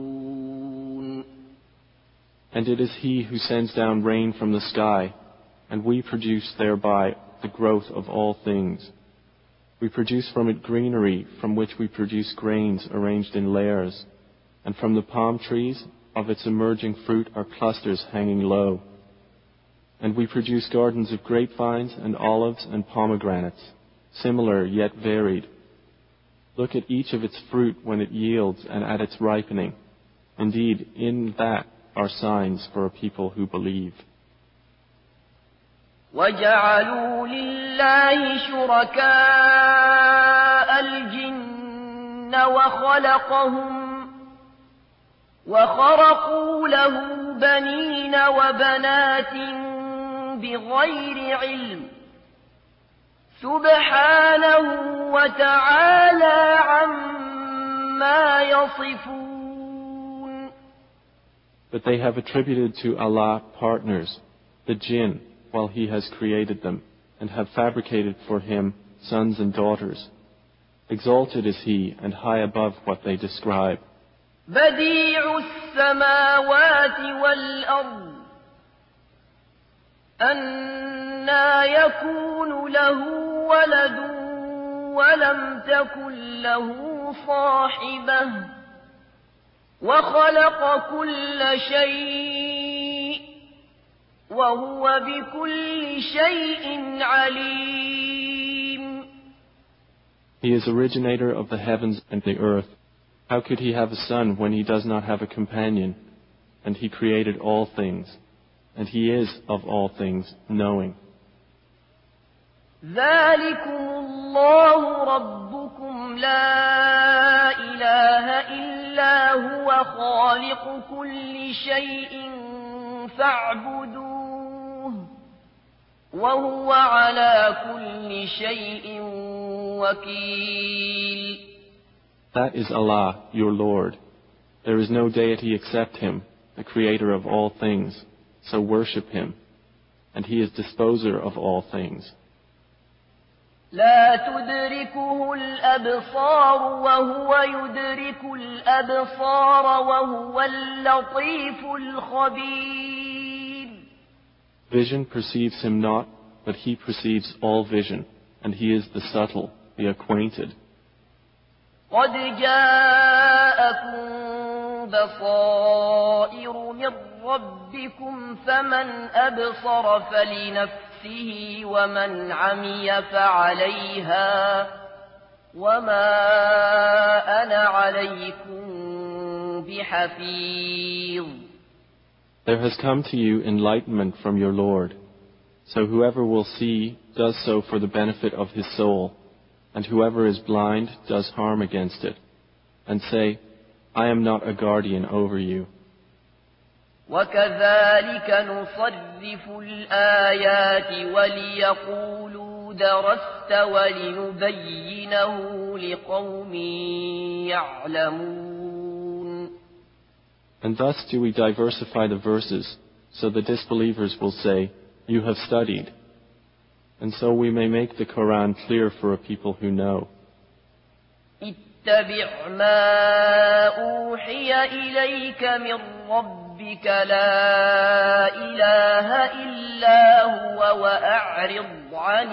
And it is He who sends down rain from the sky, and we produce thereby the growth of all things. We produce from it greenery, from which we produce grains arranged in layers, and from the palm trees of its emerging fruit are clusters hanging low. And we produce gardens of grapevines and olives and pomegranates, similar yet varied. Look at each of its fruit when it yields and at its ripening. Indeed, in that are signs for a people who believe. وجعلوا لله شركاء الجن وخلقهم وخرقوا له بنين وبنات بغير علم سبحانه وتعالى عما يصفون But they have attributed to Allah partners, the jinn, while He has created them, and have fabricated for Him sons and daughters. Exalted is He and high above what they describe. بديع السماوات والأرض أنا يكون له ولد ولم تكن له صاحبة وخلق كل شيء وهو بكل شيء عليم He is originator of the heavens and the earth. How could he have a son when he does not have a companion? And he created all things. And he is of all things knowing. ذلكم الله ربكم لا إله إلا هو خالق كل شيء فاعبدوه وهو على كل شيء وكيل That is Allah, your Lord. There is no deity except Him, the creator of all things. So worship Him. And He is disposer of all things. لا تدركه الأبصار وهو يدرك الأبصار وهو اللطيف الخبير Vision perceives Him not, but He perceives all vision. And He is the subtle, the acquainted. قد جاءكم بصائر من ربكم فمن أبصر فلنفسه ومن عمي فعليها وما أنا عليكم بحفيظ There has come to you enlightenment from your Lord. So whoever will see does so for the benefit of his soul, and whoever is blind does harm against it. And say, I am not a guardian over you. وكذلك نصرف الآيات وليقولوا درست ولنبينه لقوم يعلمون And thus do we diversify the verses, so the disbelievers will say, You have studied. And so we may make the Quran clear for a people who know. اتبع ما أوحي إليك من ربك لا إله إلا هو وأعرض عن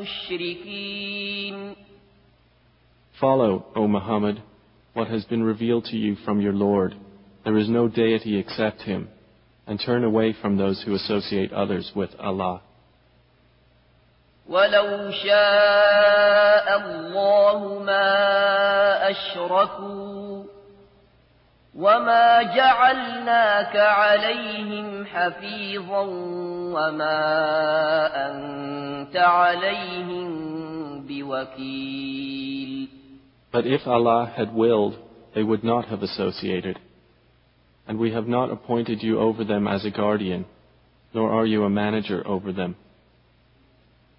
المشركين Follow, O Muhammad, what has been revealed to you from your Lord. There is no deity except Him, and turn away from those who associate others with Allah. ولو شاء الله ما أشركوا وما جعلناك عليهم حفيظا وما أنت عليهم بوكيل But if Allah had willed, they would not have associated. And we have not appointed you over them as a guardian, nor are you a manager over them.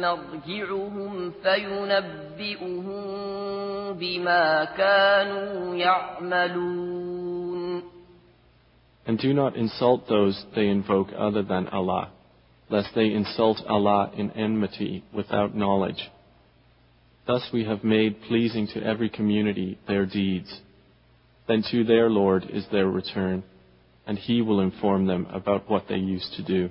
نرجعهم فينبئهم بما كانوا يعملون And do not insult those they invoke other than Allah, lest they insult Allah in enmity without knowledge. Thus we have made pleasing to every community their deeds. Then to their Lord is their return, and He will inform them about what they used to do.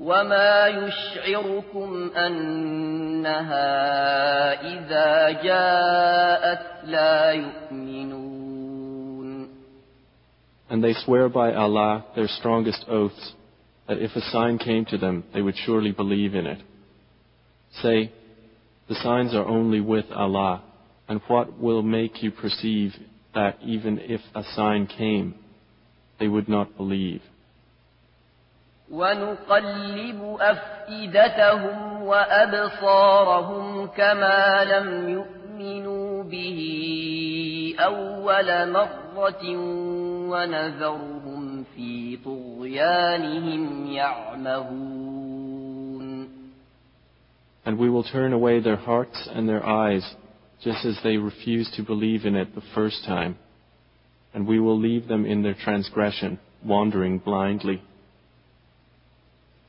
وما يشعركم أنها إذا جاءت لا يؤمنون And they swear by Allah their strongest oaths that if a sign came to them, they would surely believe in it. Say, the signs are only with Allah, and what will make you perceive that even if a sign came, they would not believe? ونقلب أفئدتهم وأبصارهم كما لم يؤمنوا به أول مرة ونذرهم في طغيانهم يعمهون And we will turn away their hearts and their eyes, just as they refused to believe in it the first time. And we will leave them in their transgression, wandering blindly.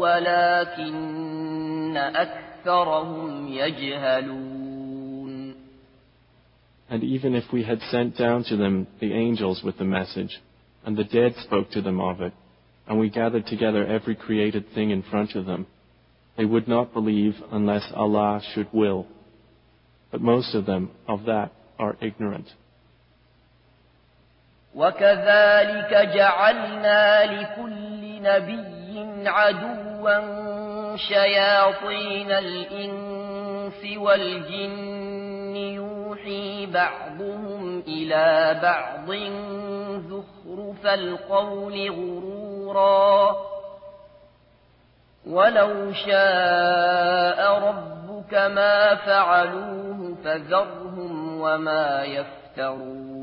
ولكن أكثرهم يجهلون And even if we had sent down to them the angels with the message, and the dead spoke to them of it, and we gathered together every created thing in front of them, they would not believe unless Allah should will. But most of them of that are ignorant. وكذلك جعلنا لكل نبي عدوا شياطين الإنس والجن يوحي بعضهم إلى بعض زخرف القول غرورا. ولو شاء ربك ما فعلوه فذرهم وما يفترون.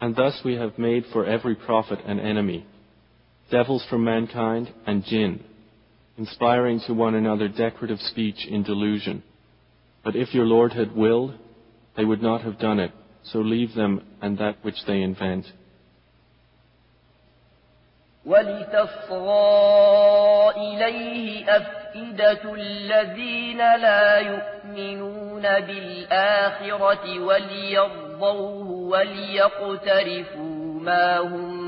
And thus we have made for every prophet an enemy, devils from mankind and jinn, inspiring to one another decorative speech in delusion. But if your Lord had willed, they would not have done it, so leave them and that which they invent. ولتصغى إليه أفئدة الذين لا يؤمنون بالآخرة وليرضوه وليقترفوا ما هم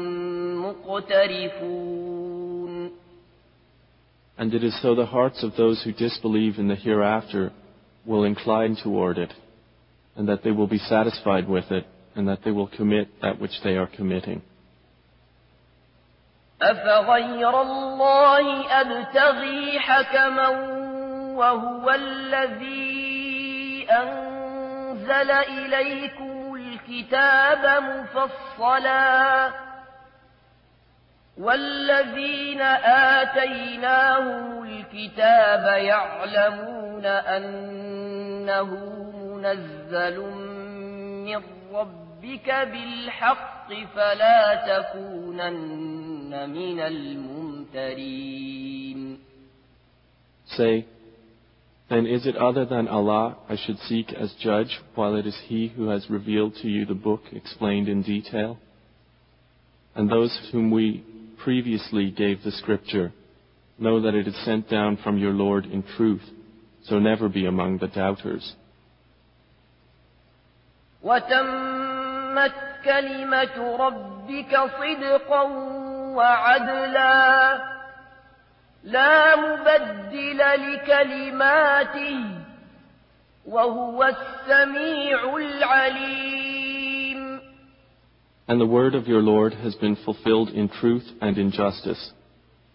مقترفون And it is so the hearts of those who disbelieve in the hereafter will incline toward it, and that they will be satisfied with it, and that they will commit that which they are committing. أفغير الله أبتغي حكما وهو الذي أنزل إليكم الكتاب مفصلا والذين آتيناهم الكتاب يعلمون أنه منزل من ربك بالحق فلا تكونن من الممترين Say, then is it other than Allah I should seek as judge while it is He who has revealed to you the book explained in detail? And those whom we previously gave the scripture, know that it is sent down from your Lord in truth, so never be among the doubters. وتمت كلمة ربك صدقا وعدلا لا مبدل لكلماته وهو السميع العليم And the word of your Lord has been fulfilled in truth and in justice.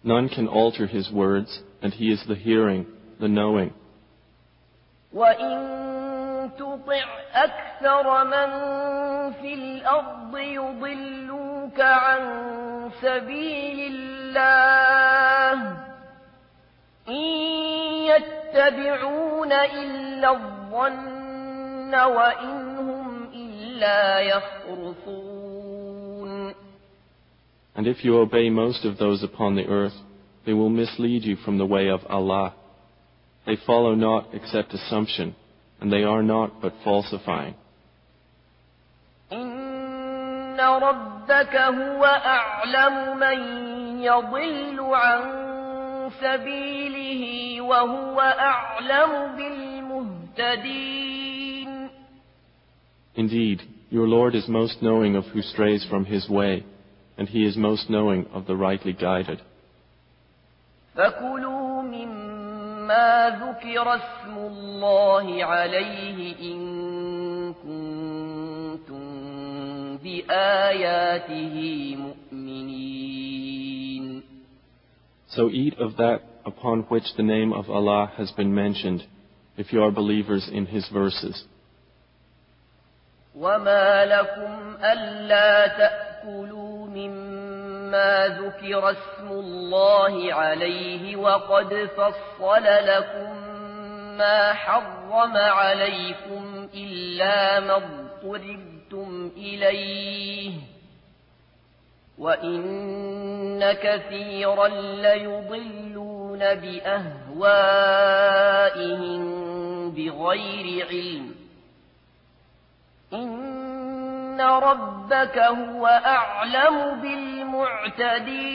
None can alter his words, and he is the hearing, the knowing. وإن تطع أكثر من في الأرض يضلوك عن سبيل الله إن يتبعون إلا الظن وإن هم إلا يخرصون And if you obey most of those upon the earth, they will mislead you from the way of Allah. They follow not except assumption, and they are not but falsifying. إن ربك هو أعلم من يضل عن سبيله وهو أعلم بالمهتدين Indeed, your Lord is most knowing of who strays from his way, and he is most knowing of the rightly guided. فكلوا مما ذكر اسم الله عليه إن كنتم بآياته مؤمنين So eat of that upon which the name of Allah has been mentioned, if you are believers in his verses. وما لكم ألا تأكلوا مما ذكر اسم الله عليه وقد فصل لكم ما حرم عليكم إلا ما اضطررتم إليه وإن كثيرا ليضلون بأهوائهم بغير علم إن ربك هو أعلم بالمعتدين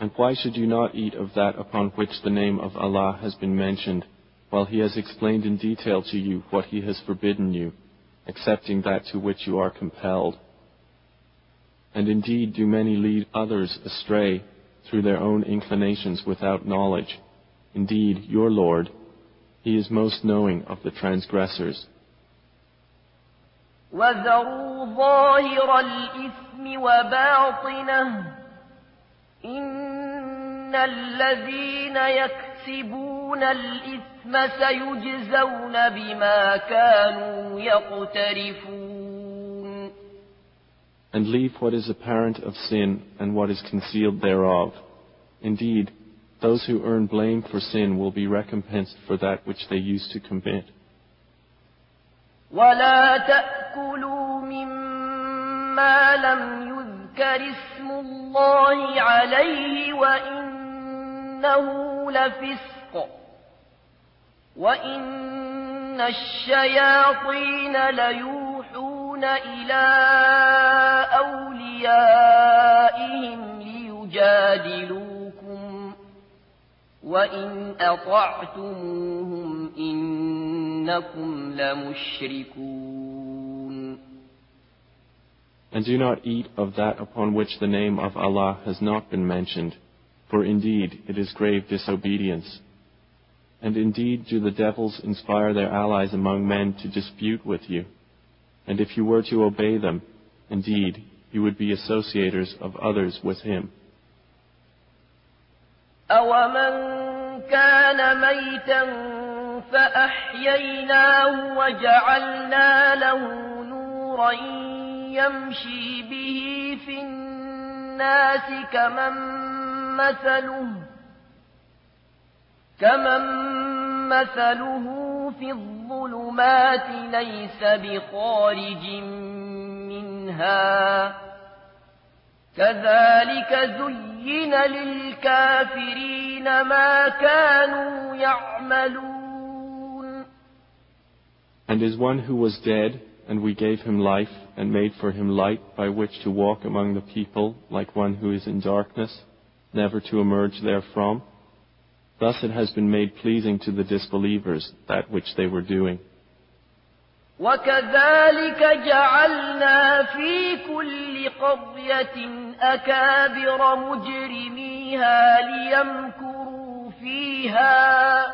And why should you not eat of that upon which the name of Allah has been mentioned, while He has explained in detail to you what He has forbidden you, excepting that to which you are compelled? And indeed do many lead others astray through their own inclinations without knowledge. Indeed, your Lord, He is most knowing of the transgressors. وذروا ظاهر الإثم وباطنه إن الذين يكسبون الإثم سيجزون بما كانوا يقترفون And leave what is apparent of sin and what is concealed thereof. Indeed, those who earn blame for sin will be recompensed for that which they used to commit. ولا تأكلوا مما لم يذكر اسم الله عليه وإنه لفسق وإن الشياطين ليوحون إلى أوليائهم ليجادلوكم وإن أطعتموهم إنكم لمشركون And do not eat of that upon which the name of Allah has not been mentioned, for indeed it is grave disobedience. And indeed do the devils inspire their allies among men to dispute with you. And if you were to obey them, indeed you would be associators of others with him. أومن كان ميتا فأحييناه وجعلنا له نورا يمشي به في الناس كمن مثله كمن مثله في الظلمات ليس بخارج منها. كذلك زين للكافرين ما كانوا يعملون. And is one who was dead, and we gave him life and made for him light by which to walk among the people like one who is in darkness, never to emerge therefrom. Thus it has been made pleasing to the disbelievers that which they were doing. وكذلك جعلنا في كل قرية أكابر مجرميها ليمكروا فيها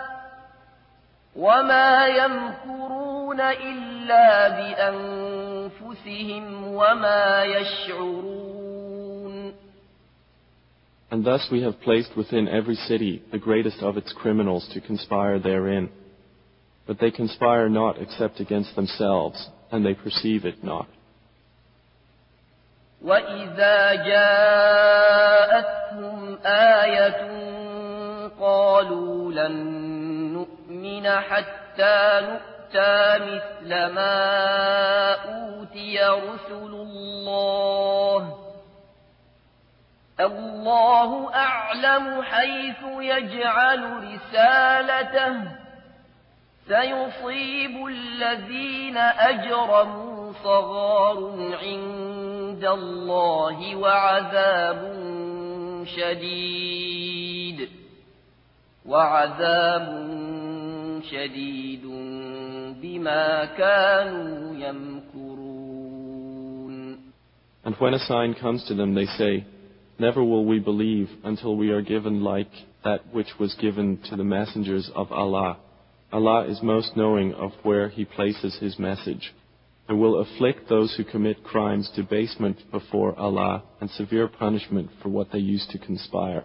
وما يمكرون إلا بأنفسهم وما يشعرون And thus we have placed within every city the greatest of its criminals to conspire therein. But they conspire not except against themselves, and they perceive it not. وإذا جاءتهم آية قالوا لن نؤمن حتى نؤتى مثل ما أوتي رسل الله. الله أعلم حيث يجعل رسالته. سيصيب الذين أجرموا صغار عند الله وعذاب شديد. وعذاب شديد. بما كانوا يمكرون And when a sign comes to them, they say, Never will we believe until we are given like that which was given to the messengers of Allah. Allah is most knowing of where He places His message, and will afflict those who commit crimes debasement before Allah and severe punishment for what they used to conspire.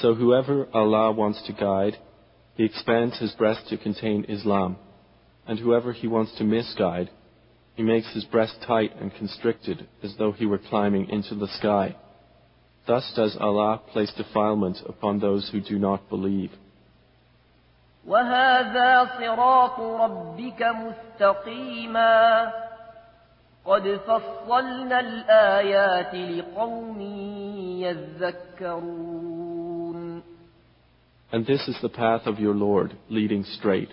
So whoever Allah wants to guide, He expands his breast to contain Islam, and whoever He wants to misguide, He makes his breast tight and constricted as though he were climbing into the sky. Thus does Allah place defilement upon those who do not believe. وهذا صراط ربك مستقيما قد فصلنا الآيات لقوم يذكرون And this is the path of your Lord, leading straight.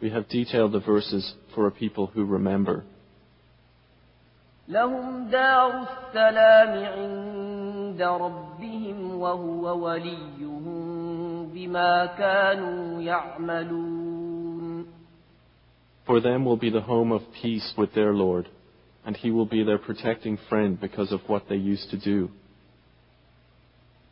We have detailed the verses for a people who remember. لهم دار السلام عند ربهم وهو وليهم بما كانوا يعملون For them will be the home of peace with their Lord, and He will be their protecting friend because of what they used to do.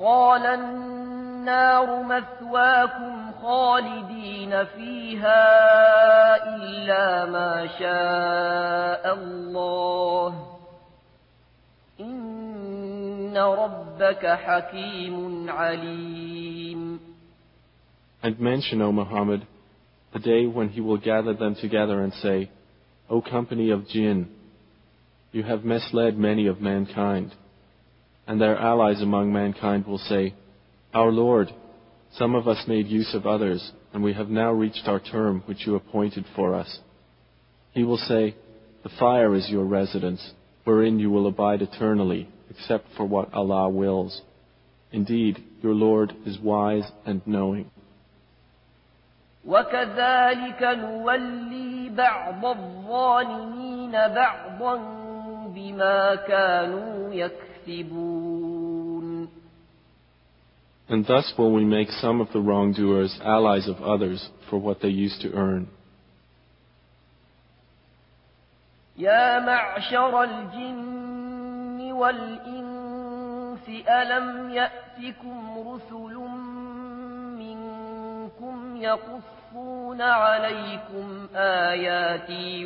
قال النار مثواكم خالدين فيها إلا ما شاء الله إن ربك حكيم عليم And mention, O Muhammad, the day when He will gather them together and say, O company of jinn, you have misled many of mankind. And their allies among mankind will say, Our Lord, some of us made use of others, and we have now reached our term which you appointed for us. He will say, The fire is your residence, wherein you will abide eternally, except for what Allah wills. Indeed, your Lord is wise and knowing. وكذلك نولي بعض الظالمين بعضا بما كانوا يكسبون And thus will we make some of the wrongdoers allies of others for what they used to earn. يا معشر الجن والإنس ألم يأتكم رسل منكم يقصون عليكم آياتي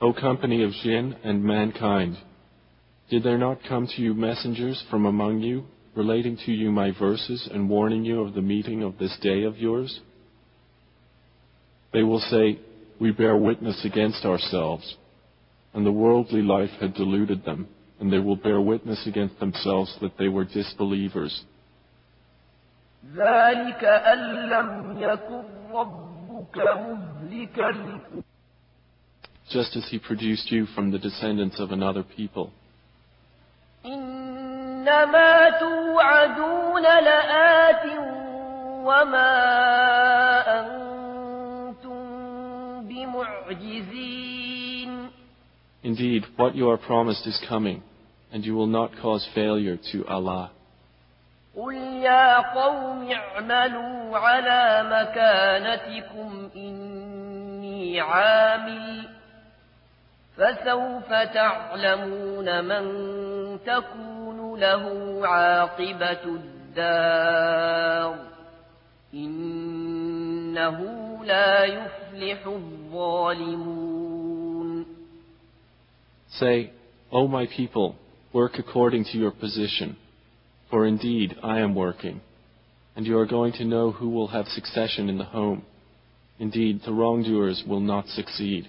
O company of jinn and mankind, did there not come to you messengers from among you, relating to you my verses and warning you of the meeting of this day of yours? They will say, We bear witness against ourselves. And the worldly life had deluded them, and they will bear witness against themselves that they were disbelievers. ذلك أن لم يكن ربك مهلك القرى Just as he produced you from the descendants of another people. إنما توعدون لآت وما أنتم بمعجزين Indeed, what you are promised is coming, and you will not cause failure to Allah. قل يا قوم اعملوا على مكانتكم إني عامل فسوف تعلمون من تكون له عاقبة الدار إنه لا يفلح الظالمون Say, O my people, work according to your position, for indeed I am working, and you are going to know who will have succession in the home. Indeed, the wrongdoers will not succeed.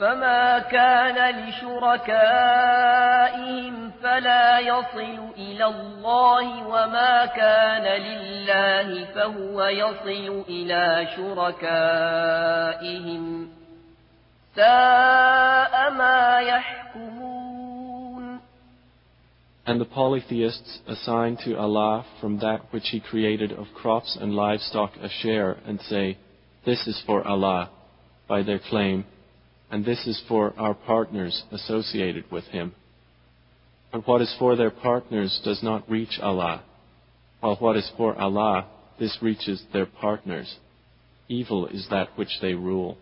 فما كان لشركائهم فلا يصل إلى الله وما كان لله فهو يصل إلى شركائهم ساء ما يحكمون And the polytheists assign to Allah from that which He created of crops and livestock a share and say, This is for Allah, by their claim, and this is for our partners associated with Him. But what is for their partners does not reach Allah, while what is for Allah, this reaches their partners. Evil is that which they rule.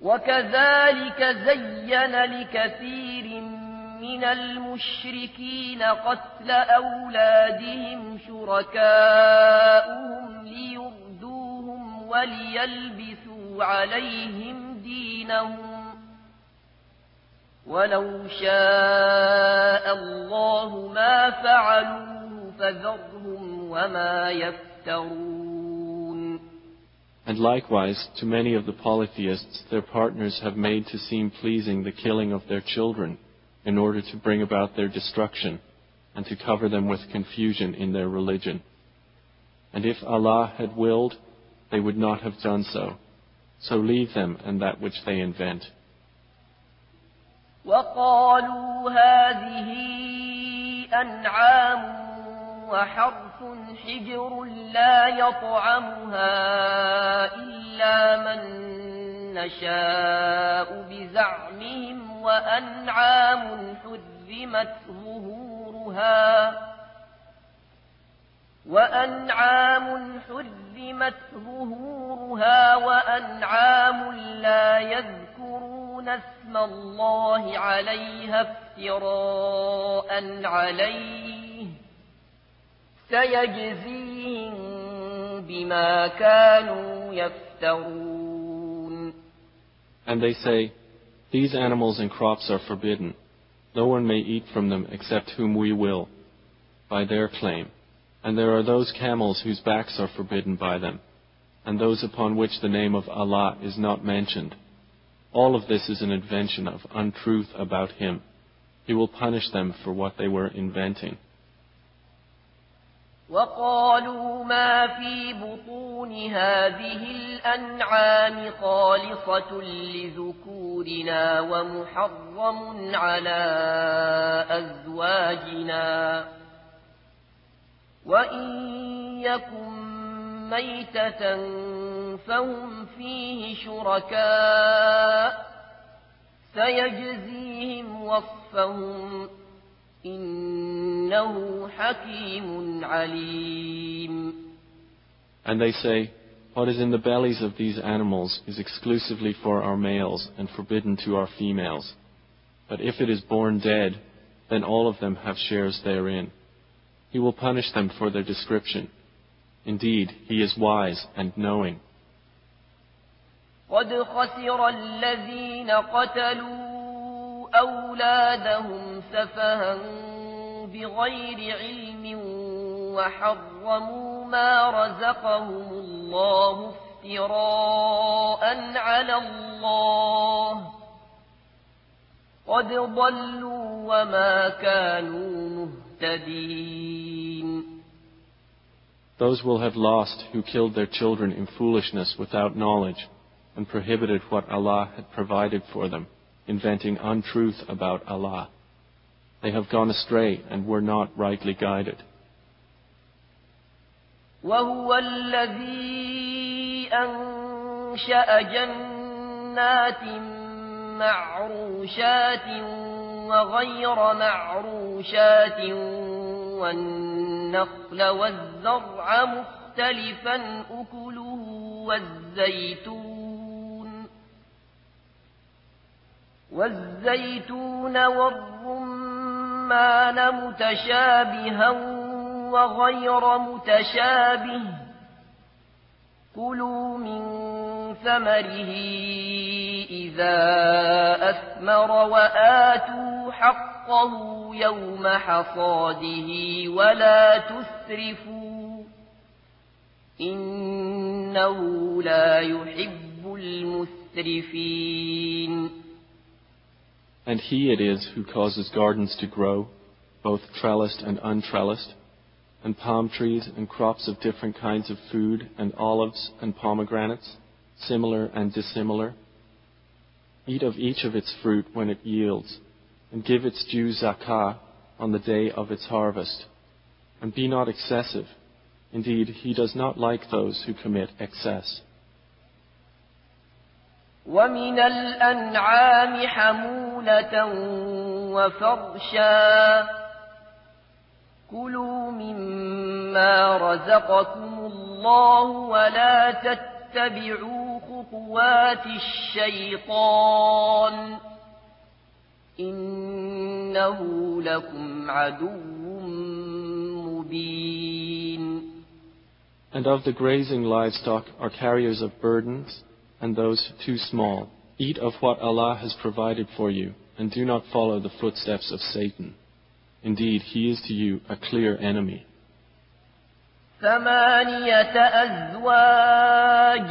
وكذلك زين لكثير من المشركين قتل أولادهم شركاؤهم ليردوهم وليلبسوا عليهم دينهم ولو شاء الله ما فعلوه فذرهم وما يفترون And likewise, to many of the polytheists, their partners have made to seem pleasing the killing of their children in order to bring about their destruction and to cover them with confusion in their religion. And if Allah had willed, they would not have done so. So leave them and that which they invent. وقالوا هذه أنعام وحرث حجر لا يطعمها إلا من نشاء بزعمهم وأنعام حرمت ظهورها وأنعام حرمت ظهورها وأنعام لا يذكرون اسم الله عليها افتراء عليه سيجزيهم بما كانوا يفترون And they say, These animals and crops are forbidden, No one may eat from them except whom we will, by their claim. And there are those camels whose backs are forbidden by them, and those upon which the name of Allah is not mentioned. All of this is an invention of untruth about Him. He will punish them for what they were inventing. وقالوا ما في بطون هذه الأنعام خالصة لذكورنا ومحرم على أزواجنا وإن يكن ميتة فهم فيه شركاء سيجزيهم وصفهم إنه حكيم عليم And they say, What is in the bellies of these animals is exclusively for our males and forbidden to our females. But if it is born dead, then all of them have shares therein. He will punish them for their description. Indeed, he is wise and knowing. قد خسر الذين قتلوا أولادهم سفها بغير علم وحرموا ما رزقهم الله افتراء على الله قد ضلوا وما كانوا مهتدين Those will have lost who killed their children in foolishness without knowledge and prohibited what Allah had provided for them, inventing untruth about Allah. They have gone astray and were not rightly guided. وهو الذي أنشأ جنات معروشات وغير معروشات والنخل والزرع مختلفا أكله والزيتون. والزيتون والرمان متشابها وغير متشابه. كلوا من ثمره إذا أثمر وآتوا حقه يوم حصاده ولا تسرفوا إنه لا يحب المسرفين And he it is who causes gardens to grow, both trellised and untrellised, and palm trees and crops of different kinds of food, and olives and pomegranates, similar and dissimilar. Eat of each of its fruit when it yields, and give its due zakah on the day of its harvest. And be not excessive. Indeed, he does not like those who commit excess. ومن الأنعام حمولة وفرشا كلوا مما رزقكم الله ولا تتبعوا خطوات الشيطان إنه لكم عدو مبين And of the grazing livestock are carriers of burdens, and those too small. Eat of what Allah has provided for you, and do not follow the footsteps of Satan. Indeed, he is to you a clear enemy. ثمانية أزواج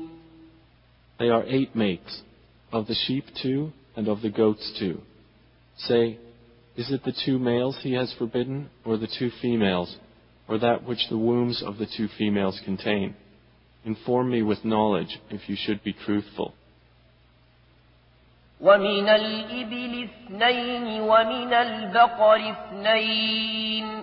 They are eight mates, of the sheep two, and of the goats two. Say, is it the two males he has forbidden, or the two females, or that which the wombs of the two females contain? Inform me with knowledge if you should be truthful. ومن الإبل اثنين ومن البقر اثنين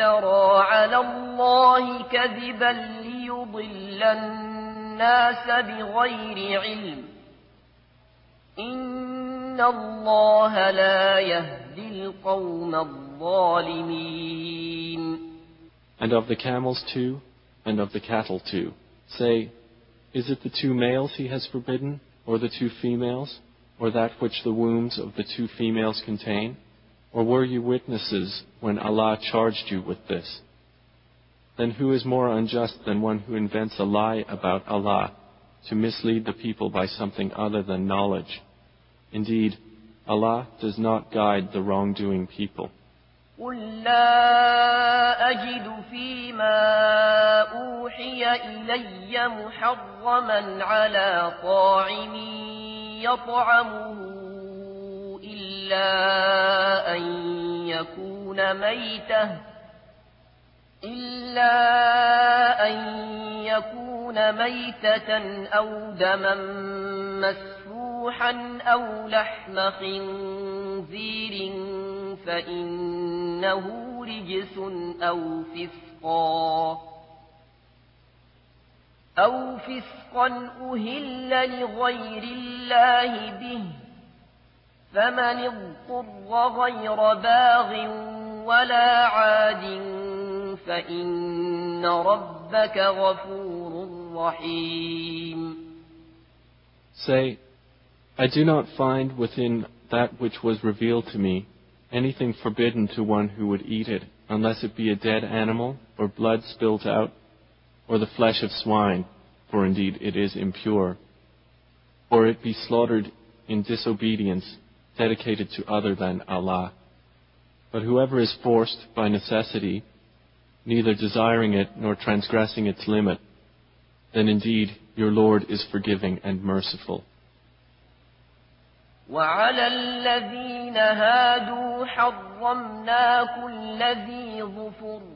على الله كذبا ليضل الناس بغير علم إن الله لا يهدي القوم الظالمين And of the camels too, and of the cattle too. Say, is it the two males he has forbidden, or the two females, or that which the wombs of the two females contain? Or were you witnesses when Allah charged you with this? Then who is more unjust than one who invents a lie about Allah to mislead the people by something other than knowledge? Indeed, Allah does not guide the wrongdoing people. قل لا أجد فيما أوحي إلي محرما على طاعم يطعمه إلا أن يكون ميتة إلا أن يكون ميتة أو دما مسفوحا أو لحم خنزير فإنه رجس أو فسقا أو فسقا أهل لغير الله به فمن اضطر غير باغ ولا عاد فإن ربك غفور رحيم Say, I do not find within that which was revealed to me anything forbidden to one who would eat it, unless it be a dead animal, or blood spilt out, or the flesh of swine, for indeed it is impure, or it be slaughtered in disobedience, dedicated to other than Allah. But whoever is forced by necessity, neither desiring it nor transgressing its limit, then indeed your Lord is forgiving and merciful. وعلى الذين هادوا حرمنا كل ذي ظفر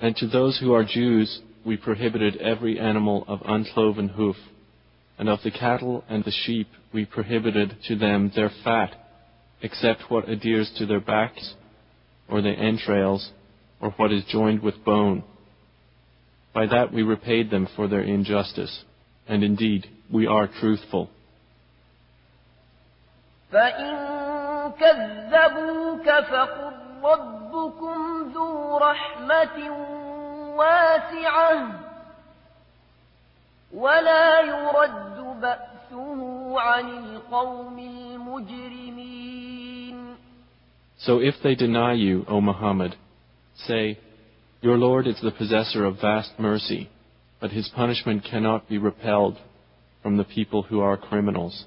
And to those who are Jews, we prohibited every animal of uncloven hoof, and of the cattle and the sheep we prohibited to them their fat, except what adheres to their backs, or their entrails, or what is joined with bone. By that we repaid them for their injustice, and indeed we are truthful. فإن كذبوك فقل ربكم ذو رحمة واسعة ولا يرد بأسه عن القوم المجرمين So if they deny you, O Muhammad, say, Your Lord is the possessor of vast mercy, but his punishment cannot be repelled from the people who are criminals.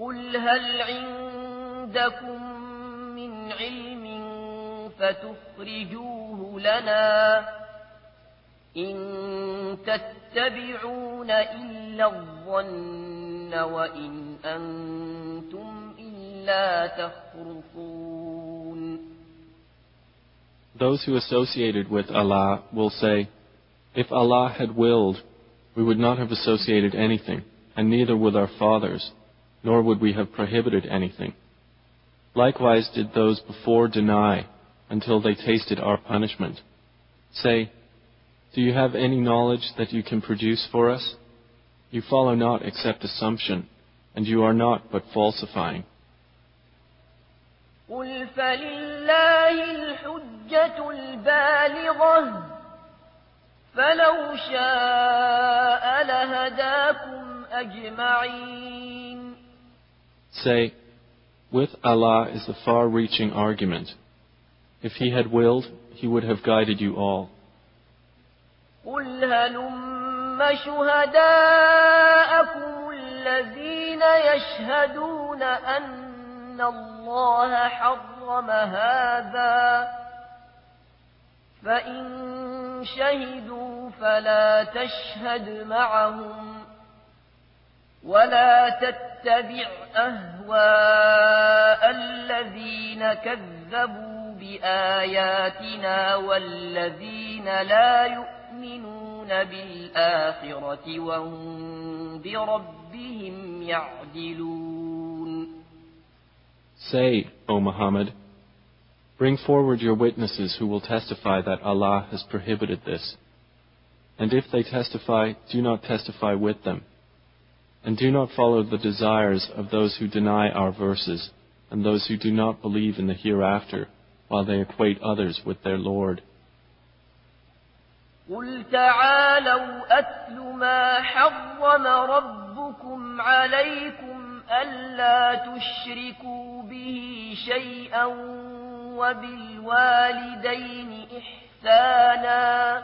قل هل عندكم من علم فتخرجوه لنا إن تتبعون إلا الظن وإن أنتم إلا تخرصون Those who associated with Allah will say, If Allah had willed, we would not have associated anything, and neither would our fathers. nor would we have prohibited anything. Likewise did those before deny until they tasted our punishment. Say, Do you have any knowledge that you can produce for us? You follow not except assumption, and you are not but falsifying. قل فلله الحجة البالغة فلو شاء لهداكم أجمعين Say, with Allah is the far-reaching argument. If He had willed, He would have guided you all. قل هلم شهداءكم الذين يشهدون أن الله حرم هذا فإن شهدوا فلا تشهد معهم ولا تتبع أهواء الذين كذبوا بآياتنا والذين لا يؤمنون بالآخرة وهم بربهم يعدلون Say, O Muhammad, bring forward your witnesses who will testify that Allah has prohibited this. And if they testify, do not testify with them. And do not follow the desires of those who deny our verses and those who do not believe in the hereafter while they equate others with their Lord. قل تعالوا أتل ما حرم ربكم عليكم ألا تشركوا به شيئا وبالوالدين إحسانا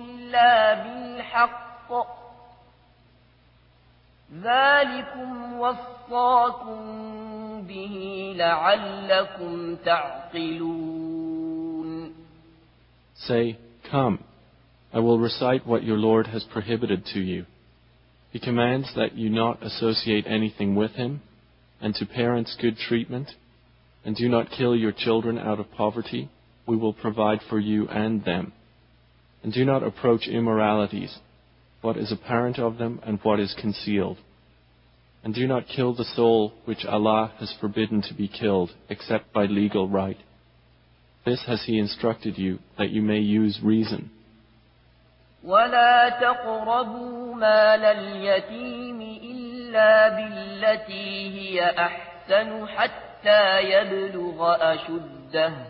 بالحق ذلكم وصاكم به لعلكم تعقلون Say, Come, I will recite what your Lord has prohibited to you. He commands that you not associate anything with him, and to parents good treatment, and do not kill your children out of poverty. We will provide for you and them. And do not approach immoralities, what is apparent of them and what is concealed. And do not kill the soul which Allah has forbidden to be killed, except by legal right. This has He instructed you, that you may use reason. ولا تقربوا مال اليتيم إلا بالتي هي أحسن حتى يبلغ أشده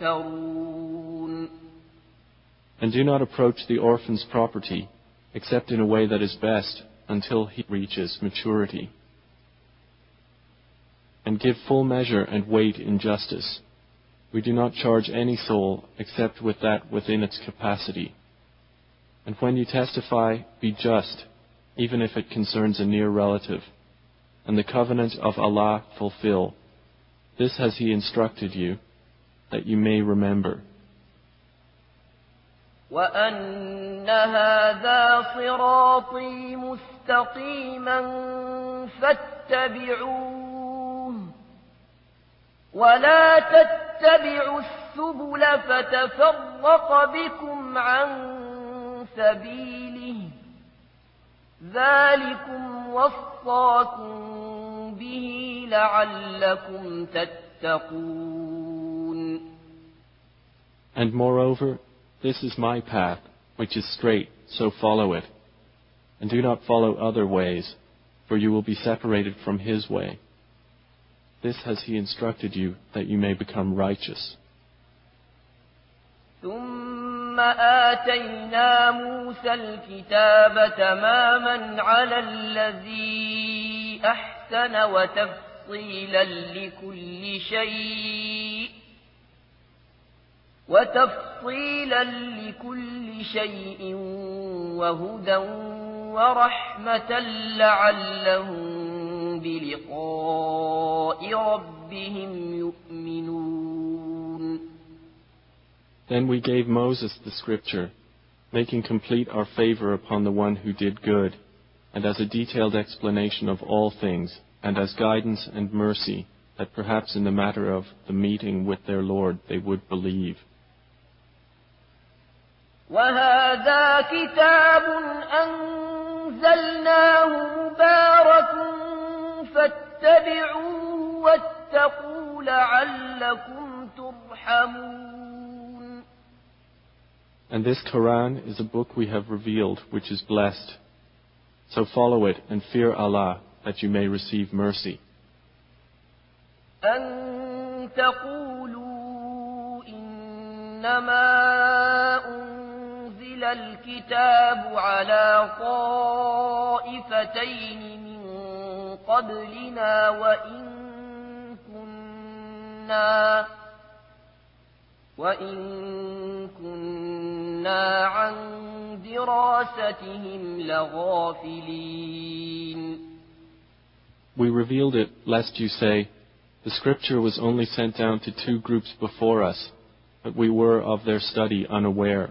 تذكرون And do not approach the orphan's property, except in a way that is best, until he reaches maturity. And give full measure and weight in justice. We do not charge any soul except with that within its capacity. And when you testify, be just, even if it concerns a near relative. And the covenant of Allah fulfill. This has He instructed you, That you may remember. وأن هذا صراطي مستقيما فاتبعوه ولا تتبعوا السبل فتفرق بكم عن سبيله ذلكم وصاكم به لعلكم تتقون And moreover, this is my path, which is straight, so follow it. And do not follow other ways, for you will be separated from his way. This has he instructed you, that you may become righteous. ثم آتينا موسى الكتاب تماما على الذي أحسن وتفصيلا لكل شيء وتفصيلا لكل شيء وهدى ورحمة لعلهم بلقاء ربهم يؤمنون Then we gave Moses the scripture, making complete our favor upon the one who did good, and as a detailed explanation of all things, and as guidance and mercy, that perhaps in the matter of the meeting with their Lord they would believe. وهذا كتاب أنزلناه مبارك فاتبعوه واتقوا لعلكم ترحمون And this Quran is a book we have revealed, which is blessed. So follow it and fear Allah, that you may receive mercy. أن تقولوا إنما أنزل الكتاب على طائفتين من قبلنا وإن كنا وإن كنا عن دراستهم لغافلين We revealed it lest you say, The scripture was only sent down to two groups before us, but we were of their study unaware.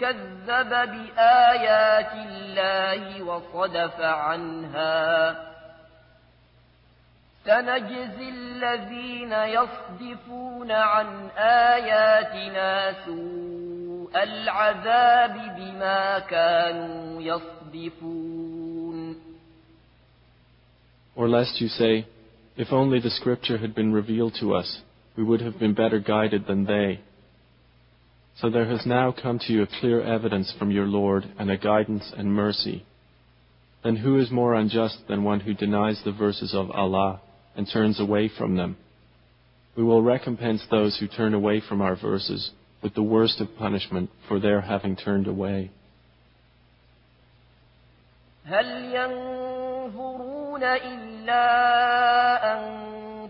كذب بآيات الله وصدف عنها سنجزي الذين يصدفون عن آياتنا سوء العذاب بما كانوا يصدفون Or lest you say, If only the scripture had been revealed to us, we would have been better guided than they. So there has now come to you a clear evidence from your Lord and a guidance and mercy. Then who is more unjust than one who denies the verses of Allah and turns away from them? We will recompense those who turn away from our verses with the worst of punishment for their having turned away. هل ينظرون إلا أن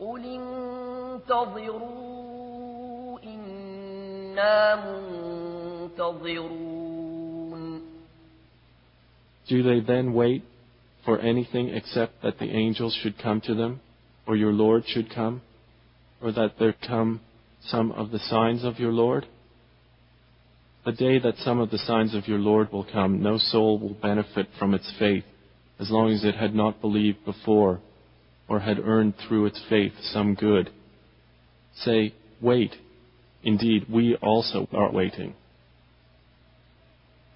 قل انتظروا إنا منتظرون Do they then wait for anything except that the angels should come to them, or your Lord should come, or that there come some of the signs of your Lord? The day that some of the signs of your Lord will come, no soul will benefit from its faith as long as it had not believed before or had earned through its faith some good. Say, wait. Indeed, we also are waiting.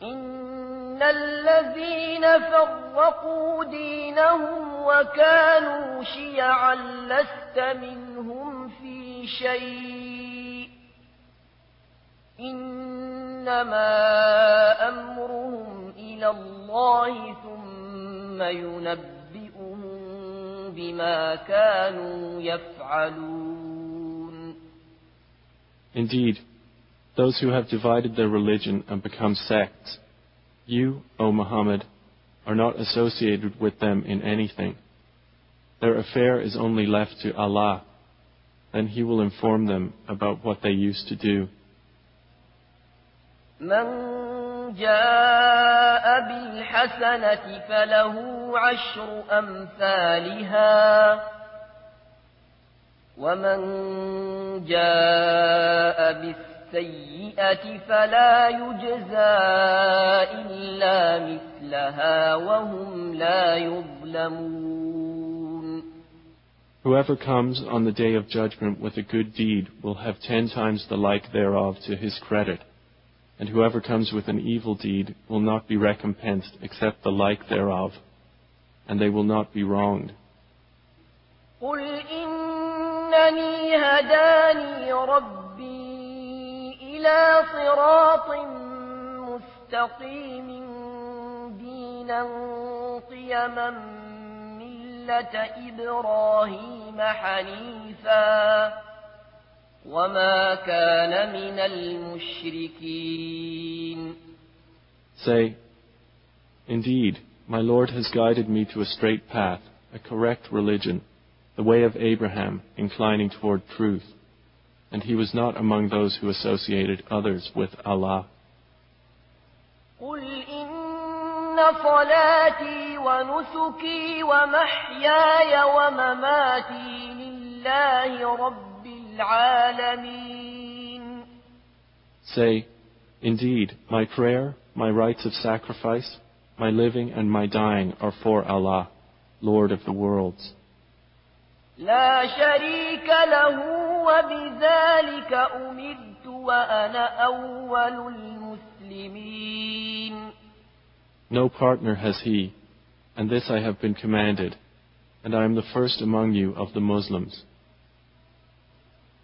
إن الذين فرقوا دينهم وكانوا شيعا لست منهم في شيء إنما أمرهم إلى الله ثم ينبئهم بما كانوا يفعلون Indeed, those who have divided their religion and become sects, you, O Muhammad, are not associated with them in anything. Their affair is only left to Allah. Then He will inform them about what they used to do. جاء بالحسنة فله عشر أمثالها ومن جاء بالسيئة فلا يجزى إلا مثلها وهم لا يظلمون Whoever comes on the day of judgment with a good deed will have ten times the like thereof to his credit. And whoever comes with an evil deed will not be recompensed except the like thereof, and they will not be wronged. قل إنني هداني ربي إلى صراط مستقيم دينا قيما ملة إبراهيم حنيفا وما كان من المشركين Say, Indeed, my Lord has guided me to a straight path, a correct religion, the way of Abraham, inclining toward truth. And he was not among those who associated others with Allah. قل إن صلاتي ونسكي ومحياي ومماتي لله رب العالمين Say, Indeed, my prayer, my rites of sacrifice, my living and my dying are for Allah, Lord of the worlds. لا شريك له وبذلك أمرت وأنا أول المسلمين No partner has he, and this I have been commanded, and I am the first among you of the Muslims.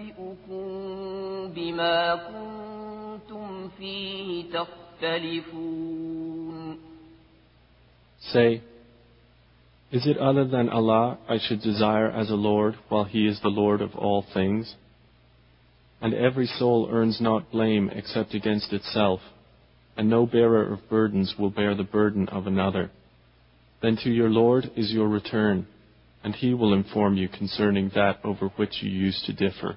فينبئكم بما كنتم فيه تختلفون Say, Is it other than Allah I should desire as a Lord while He is the Lord of all things? And every soul earns not blame except against itself, and no bearer of burdens will bear the burden of another. Then to your Lord is your return, and He will inform you concerning that over which you used to differ.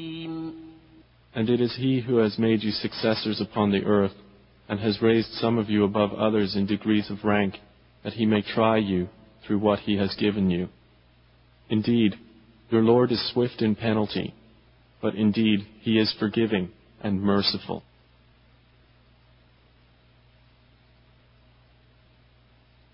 And it is He who has made you successors upon the earth, and has raised some of you above others in degrees of rank, that He may try you through what He has given you. Indeed, your Lord is swift in penalty, but indeed He is forgiving and merciful.